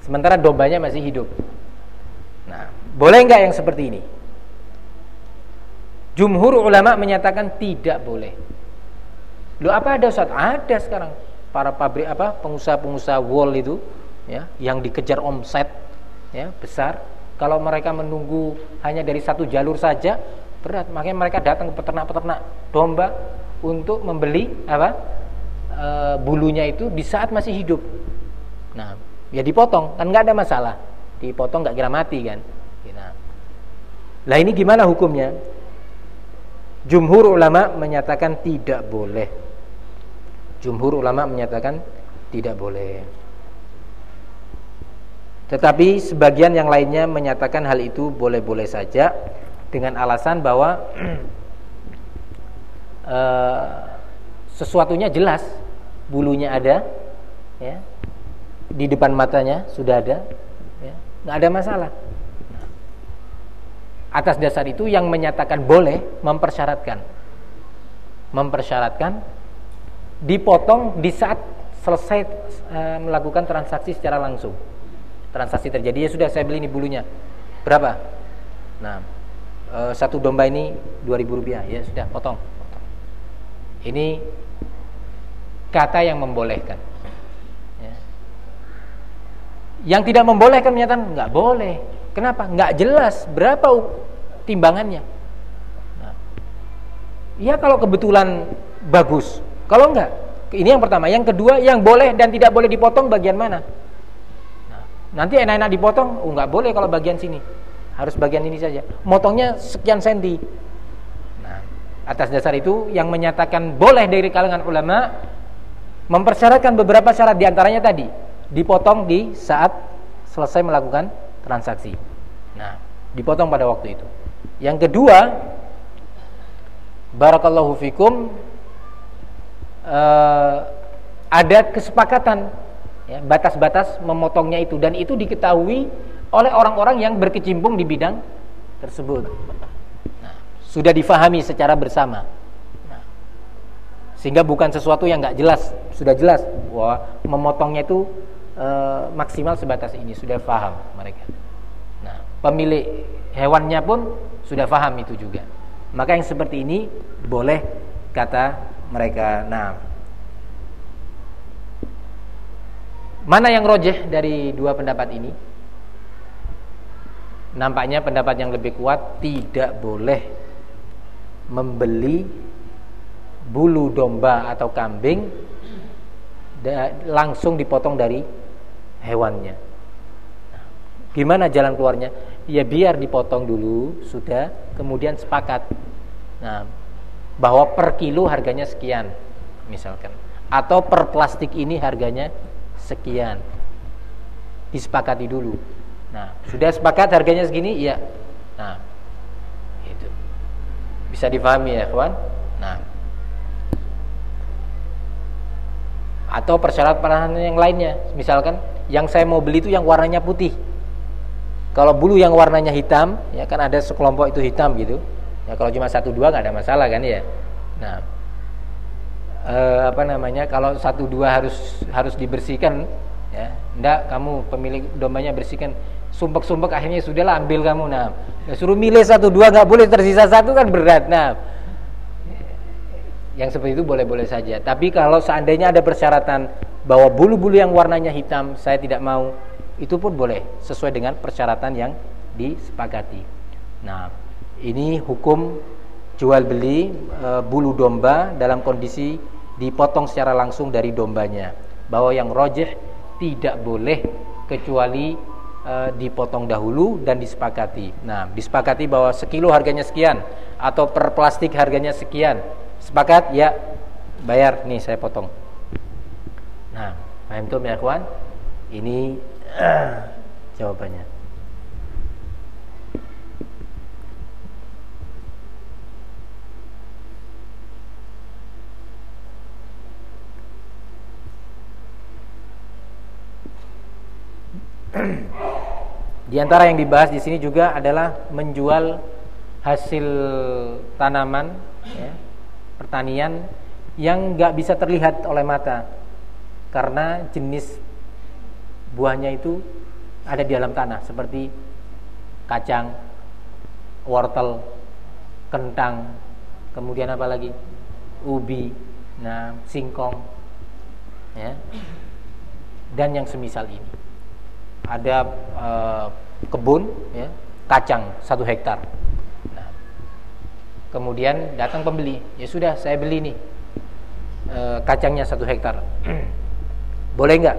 Speaker 1: Sementara dombanya masih hidup. Nah, boleh nggak yang seperti ini? Jumhur ulama menyatakan tidak boleh. Lu apa ada Ustaz? Ada sekarang para pabrik apa pengusaha-pengusaha wall itu ya yang dikejar omset ya besar. Kalau mereka menunggu hanya dari satu jalur saja berat. Makanya mereka datang ke peternak-peternak domba untuk membeli apa e, bulunya itu di saat masih hidup. Nah, ya dipotong kan nggak ada masalah. Dipotong nggak kira mati kan. Nah, lah ini gimana hukumnya? Jumhur ulama menyatakan tidak boleh. Jumhur ulama menyatakan tidak boleh. Tetapi sebagian yang lainnya menyatakan hal itu boleh-boleh saja dengan alasan bahwa uh, sesuatunya jelas, bulunya ada, ya, di depan matanya sudah ada, ya, nggak ada masalah. Atas dasar itu yang menyatakan boleh mempersyaratkan mempersyaratkan dipotong di saat selesai e, melakukan transaksi secara langsung. Transaksi terjadi ya sudah saya beli ini bulunya. Berapa? Nah, e, satu domba ini 2000 rupiah ya sudah potong. Ini kata yang membolehkan. Ya. Yang tidak membolehkan menyatakan nggak boleh. Kenapa? Nggak jelas berapa timbangannya. Nah, ya kalau kebetulan bagus. Kalau enggak, ini yang pertama. Yang kedua, yang boleh dan tidak boleh dipotong bagian mana? Nah, nanti enak-enak dipotong, oh nggak boleh kalau bagian sini. Harus bagian ini saja. Motongnya sekian senti. Nah, atas dasar itu yang menyatakan boleh dari kalangan ulama mempersyaratkan beberapa syarat di antaranya tadi dipotong di saat selesai melakukan transaksi. Nah, dipotong pada waktu itu. Yang kedua, barakallahu fikum uh, ada kesepakatan ya, batas-batas memotongnya itu dan itu diketahui oleh orang-orang yang berkecimpung di bidang tersebut. Nah, sudah difahami secara bersama. Nah, sehingga bukan sesuatu yang nggak jelas, sudah jelas bahwa memotongnya itu e, maksimal sebatas ini sudah paham mereka pemilik hewannya pun sudah paham itu juga. Maka yang seperti ini boleh kata mereka. Nah, mana yang rojeh dari dua pendapat ini? Nampaknya pendapat yang lebih kuat tidak boleh membeli bulu domba atau kambing langsung dipotong dari hewannya. Gimana jalan keluarnya? ya biar dipotong dulu sudah kemudian sepakat. Nah bahwa per kilo harganya sekian misalkan. Atau per plastik ini harganya sekian. Disepakati dulu. Nah sudah sepakat harganya segini? Iya. Nah itu bisa difahami ya kawan? Nah atau persyaratan yang lainnya misalkan yang saya mau beli itu yang warnanya putih kalau bulu yang warnanya hitam, ya kan ada sekelompok itu hitam gitu. Ya kalau cuma satu dua nggak ada masalah kan ya. Nah, eh, apa namanya? Kalau satu dua harus harus dibersihkan, ya, ndak kamu pemilik dombanya bersihkan. Sumpek-sumpek akhirnya sudahlah ambil kamu. Nah, ya suruh milih satu dua nggak boleh tersisa satu kan berat. Nah, yang seperti itu boleh-boleh saja. Tapi kalau seandainya ada persyaratan bahwa bulu-bulu yang warnanya hitam saya tidak mau itu pun boleh sesuai dengan persyaratan yang disepakati. Nah, ini hukum jual beli e, bulu domba dalam kondisi dipotong secara langsung dari dombanya. Bahwa yang rojeh tidak boleh kecuali e, dipotong dahulu dan disepakati. Nah, disepakati bahwa sekilo harganya sekian atau per plastik harganya sekian. Sepakat? Ya. Bayar nih saya potong. Nah, paham tuh ya kawan? Ini jawabannya. di antara yang dibahas di sini juga adalah menjual hasil tanaman ya, pertanian yang nggak bisa terlihat oleh mata karena jenis buahnya itu ada di dalam tanah seperti kacang, wortel, kentang, kemudian apa lagi? ubi, nah singkong, ya, dan yang semisal ini. Ada uh, kebun, ya, kacang satu hektar. Kemudian datang pembeli, ya sudah saya beli nih uh, kacangnya satu hektar. Boleh nggak?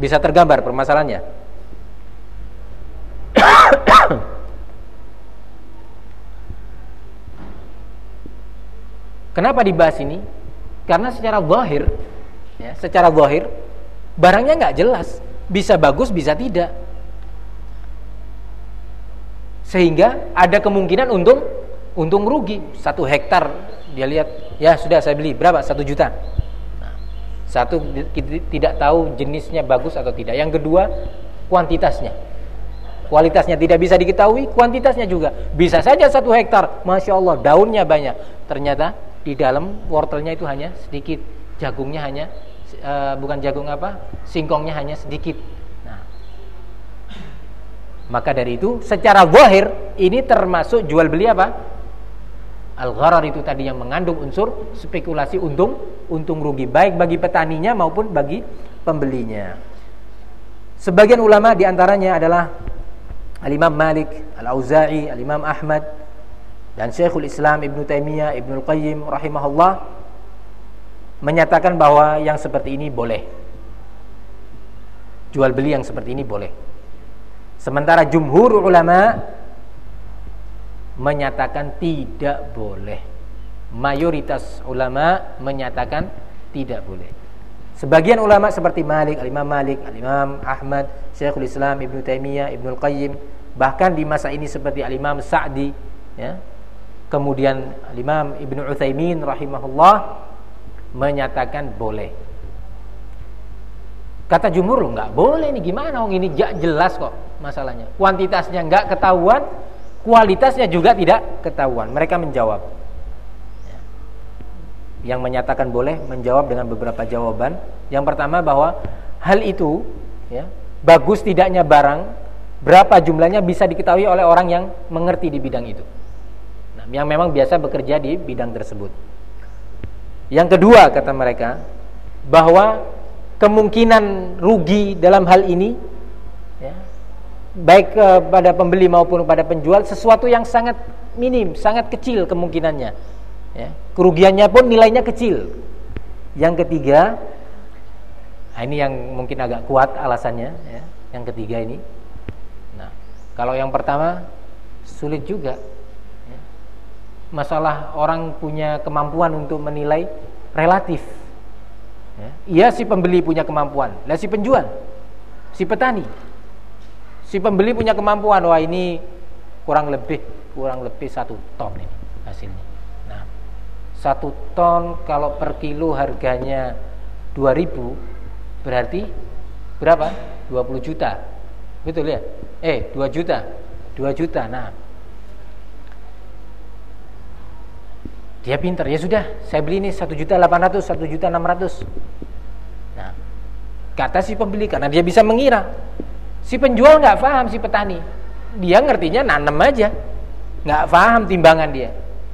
Speaker 1: Bisa tergambar permasalahannya? Kenapa dibahas ini? Karena secara zahir, ya, secara zahir barangnya nggak jelas, bisa bagus, bisa tidak. Sehingga ada kemungkinan untung untung rugi satu hektar dia lihat ya sudah saya beli berapa satu juta satu tidak tahu jenisnya bagus atau tidak. Yang kedua, kuantitasnya. Kualitasnya tidak bisa diketahui, kuantitasnya juga. Bisa saja satu hektar, masya Allah, daunnya banyak. Ternyata di dalam wortelnya itu hanya sedikit, jagungnya hanya uh, bukan jagung apa, singkongnya hanya sedikit. Maka dari itu, secara zahir ini termasuk jual beli apa? Al-gharar itu tadi yang mengandung unsur spekulasi untung untung rugi baik bagi petaninya maupun bagi pembelinya. Sebagian ulama di antaranya adalah Al-Imam Malik, Al-Auza'i, Al-Imam Ahmad dan Syekhul Islam Ibn Taimiyah, Ibn Al-Qayyim rahimahullah menyatakan bahwa yang seperti ini boleh. Jual beli yang seperti ini boleh. Sementara jumhur ulama menyatakan tidak boleh. Mayoritas ulama menyatakan tidak boleh. Sebagian ulama seperti Malik, Al-Imam Malik, Al-Imam Ahmad, Syekhul Islam Ibnu Taimiyah, Ibnu Al-Qayyim, bahkan di masa ini seperti Al-Imam Sa'di, ya. Kemudian Al-Imam Ibnu Utsaimin rahimahullah menyatakan boleh. Kata jumhur lo nggak boleh nih gimana? Ong ini jelas kok masalahnya. Kuantitasnya nggak ketahuan, kualitasnya juga tidak ketahuan. Mereka menjawab. Ya. Yang menyatakan boleh menjawab dengan beberapa jawaban. Yang pertama bahwa hal itu ya, bagus tidaknya barang berapa jumlahnya bisa diketahui oleh orang yang mengerti di bidang itu. Nah, yang memang biasa bekerja di bidang tersebut. Yang kedua kata mereka bahwa kemungkinan rugi dalam hal ini baik kepada pembeli maupun kepada penjual sesuatu yang sangat minim, sangat kecil kemungkinannya. Ya. Kerugiannya pun nilainya kecil. Yang ketiga, nah ini yang mungkin agak kuat alasannya. Ya. Yang ketiga ini, nah kalau yang pertama sulit juga. Ya. Masalah orang punya kemampuan untuk menilai relatif. Ya. Iya si pembeli punya kemampuan, lah si penjual, si petani si pembeli punya kemampuan wah ini kurang lebih kurang lebih satu ton ini hasilnya. Nah satu ton kalau per kilo harganya 2000 berarti berapa? 20 juta. Betul ya? Eh 2 juta. 2 juta. Nah dia pinter. Ya sudah saya beli ini satu juta 800 satu juta 600 nah kata si pembeli karena dia bisa mengira Si penjual nggak paham si petani. Dia ngertinya nanem aja. Nggak paham timbangan dia.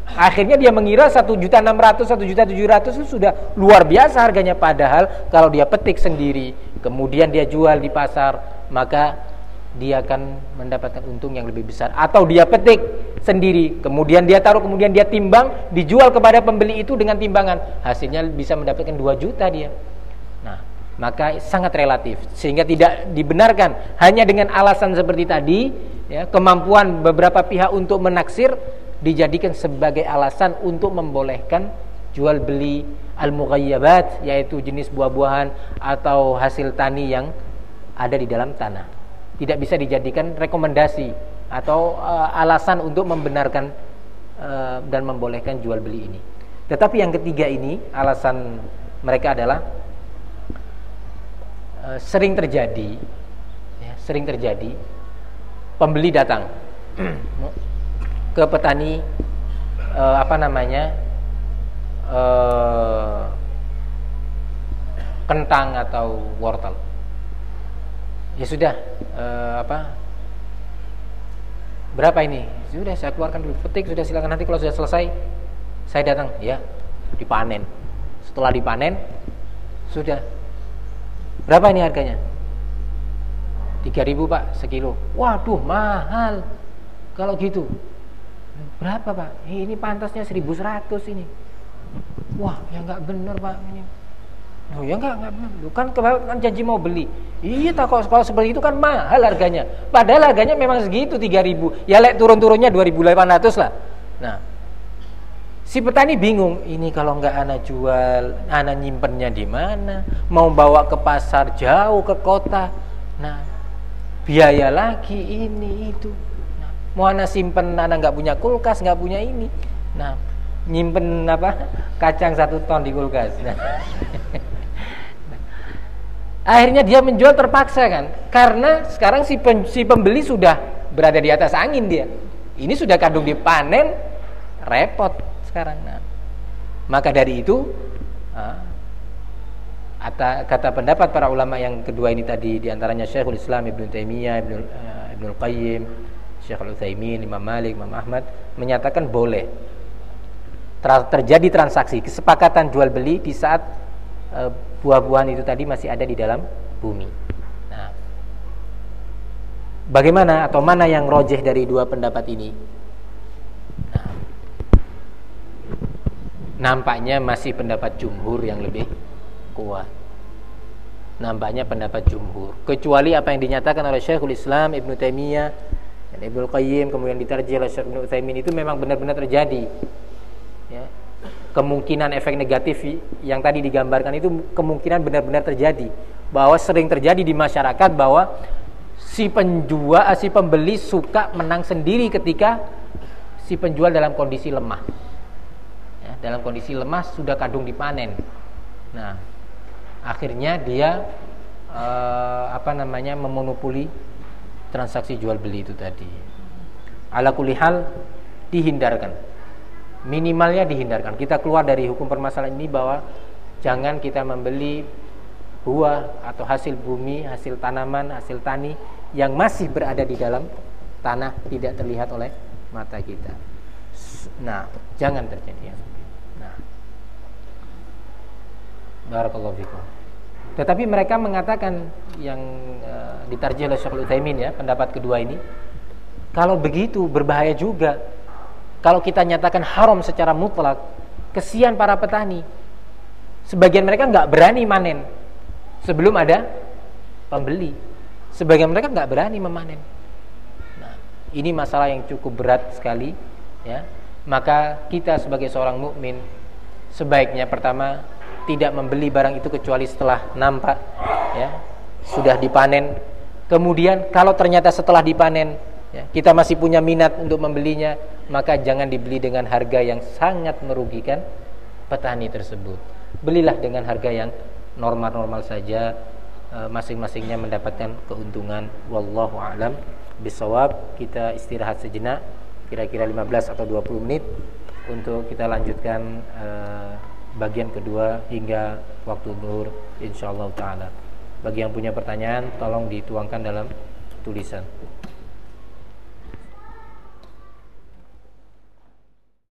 Speaker 1: Akhirnya dia mengira satu juta enam ratus, satu juta tujuh ratus itu sudah luar biasa harganya. Padahal kalau dia petik sendiri, kemudian dia jual di pasar, maka dia akan mendapatkan untung yang lebih besar. Atau dia petik sendiri, kemudian dia taruh, kemudian dia timbang, dijual kepada pembeli itu dengan timbangan, hasilnya bisa mendapatkan dua juta dia. Maka sangat relatif sehingga tidak dibenarkan hanya dengan alasan seperti tadi, ya, kemampuan beberapa pihak untuk menaksir dijadikan sebagai alasan untuk membolehkan jual beli al-mughayyabat yaitu jenis buah-buahan atau hasil tani yang ada di dalam tanah. Tidak bisa dijadikan rekomendasi atau uh, alasan untuk membenarkan uh, dan membolehkan jual beli ini. Tetapi yang ketiga ini alasan mereka adalah uh, sering terjadi ya, sering terjadi. Pembeli datang ke petani uh, apa namanya uh, kentang atau wortel. Ya sudah uh, apa berapa ini? Sudah saya keluarkan dulu. Petik sudah silakan. Nanti kalau sudah selesai saya datang. Ya dipanen. Setelah dipanen sudah berapa ini harganya 3000 pak sekilo waduh mahal kalau gitu Berapa pak? Ini pantasnya 1100 ini. Wah, ya nggak bener pak ini. Oh ya nggak nggak bener. Kan kan janji mau beli. Iya tak kalau, kalau seperti itu kan mahal harganya. Padahal harganya memang segitu 3000. Ya lek turun-turunnya 2800 lah. Nah, si petani bingung. Ini kalau nggak anak jual, anak nyimpennya di mana? Mau bawa ke pasar jauh ke kota. Nah, biaya lagi ini itu mau anak simpen anak nggak punya kulkas nggak punya ini nah nyimpen apa kacang satu ton di kulkas nah. akhirnya dia menjual terpaksa kan karena sekarang si, pen, si pembeli sudah berada di atas angin dia ini sudah kadung dipanen repot sekarang nah maka dari itu kata, kata pendapat para ulama yang kedua ini tadi di antaranya Syekhul Islam Ibn Taimiyah Ibn, uh, Ibn Qayyim Syekh Al-Utsaimin, Imam Malik, Imam Ahmad menyatakan boleh terjadi transaksi kesepakatan jual beli di saat e, buah-buahan itu tadi masih ada di dalam bumi. Nah, bagaimana atau mana yang rojeh dari dua pendapat ini? Nampaknya masih pendapat jumhur yang lebih kuat. Nampaknya pendapat jumhur. Kecuali apa yang dinyatakan oleh Syekhul Islam Ibn Taimiyah dan Ibnu Qayyim kemudian ditarjih oleh Syekh Ibnu Utsaimin itu memang benar-benar terjadi ya kemungkinan efek negatif yang tadi digambarkan itu kemungkinan benar-benar terjadi bahwa sering terjadi di masyarakat bahwa si penjual si pembeli suka menang sendiri ketika si penjual dalam kondisi lemah ya, dalam kondisi lemah sudah kadung dipanen nah akhirnya dia eh, apa namanya memonopoli transaksi jual beli itu tadi. Ala kulihal dihindarkan. Minimalnya dihindarkan. Kita keluar dari hukum permasalahan ini bahwa jangan kita membeli buah atau hasil bumi, hasil tanaman, hasil tani yang masih berada di dalam tanah tidak terlihat oleh mata kita. Nah, jangan terjadi yang Nah. Barakallahu fikum. Tetapi mereka mengatakan yang uh, ditarjih oleh Syekhul Utsaimin ya, pendapat kedua ini, kalau begitu berbahaya juga. Kalau kita nyatakan haram secara mutlak, kesian para petani. Sebagian mereka nggak berani manen sebelum ada pembeli. Sebagian mereka nggak berani memanen. Nah, ini masalah yang cukup berat sekali, ya. Maka kita sebagai seorang mukmin sebaiknya pertama tidak membeli barang itu kecuali setelah nampak ya sudah dipanen. Kemudian kalau ternyata setelah dipanen ya, kita masih punya minat untuk membelinya maka jangan dibeli dengan harga yang sangat merugikan petani tersebut. Belilah dengan harga yang normal-normal saja e, masing-masingnya mendapatkan keuntungan. Wallahu alam bisawab kita istirahat sejenak kira-kira 15 atau 20 menit untuk kita lanjutkan uh, bagian kedua hingga waktu zuhur insyaallah taala. Bagi yang punya pertanyaan tolong dituangkan dalam tulisan.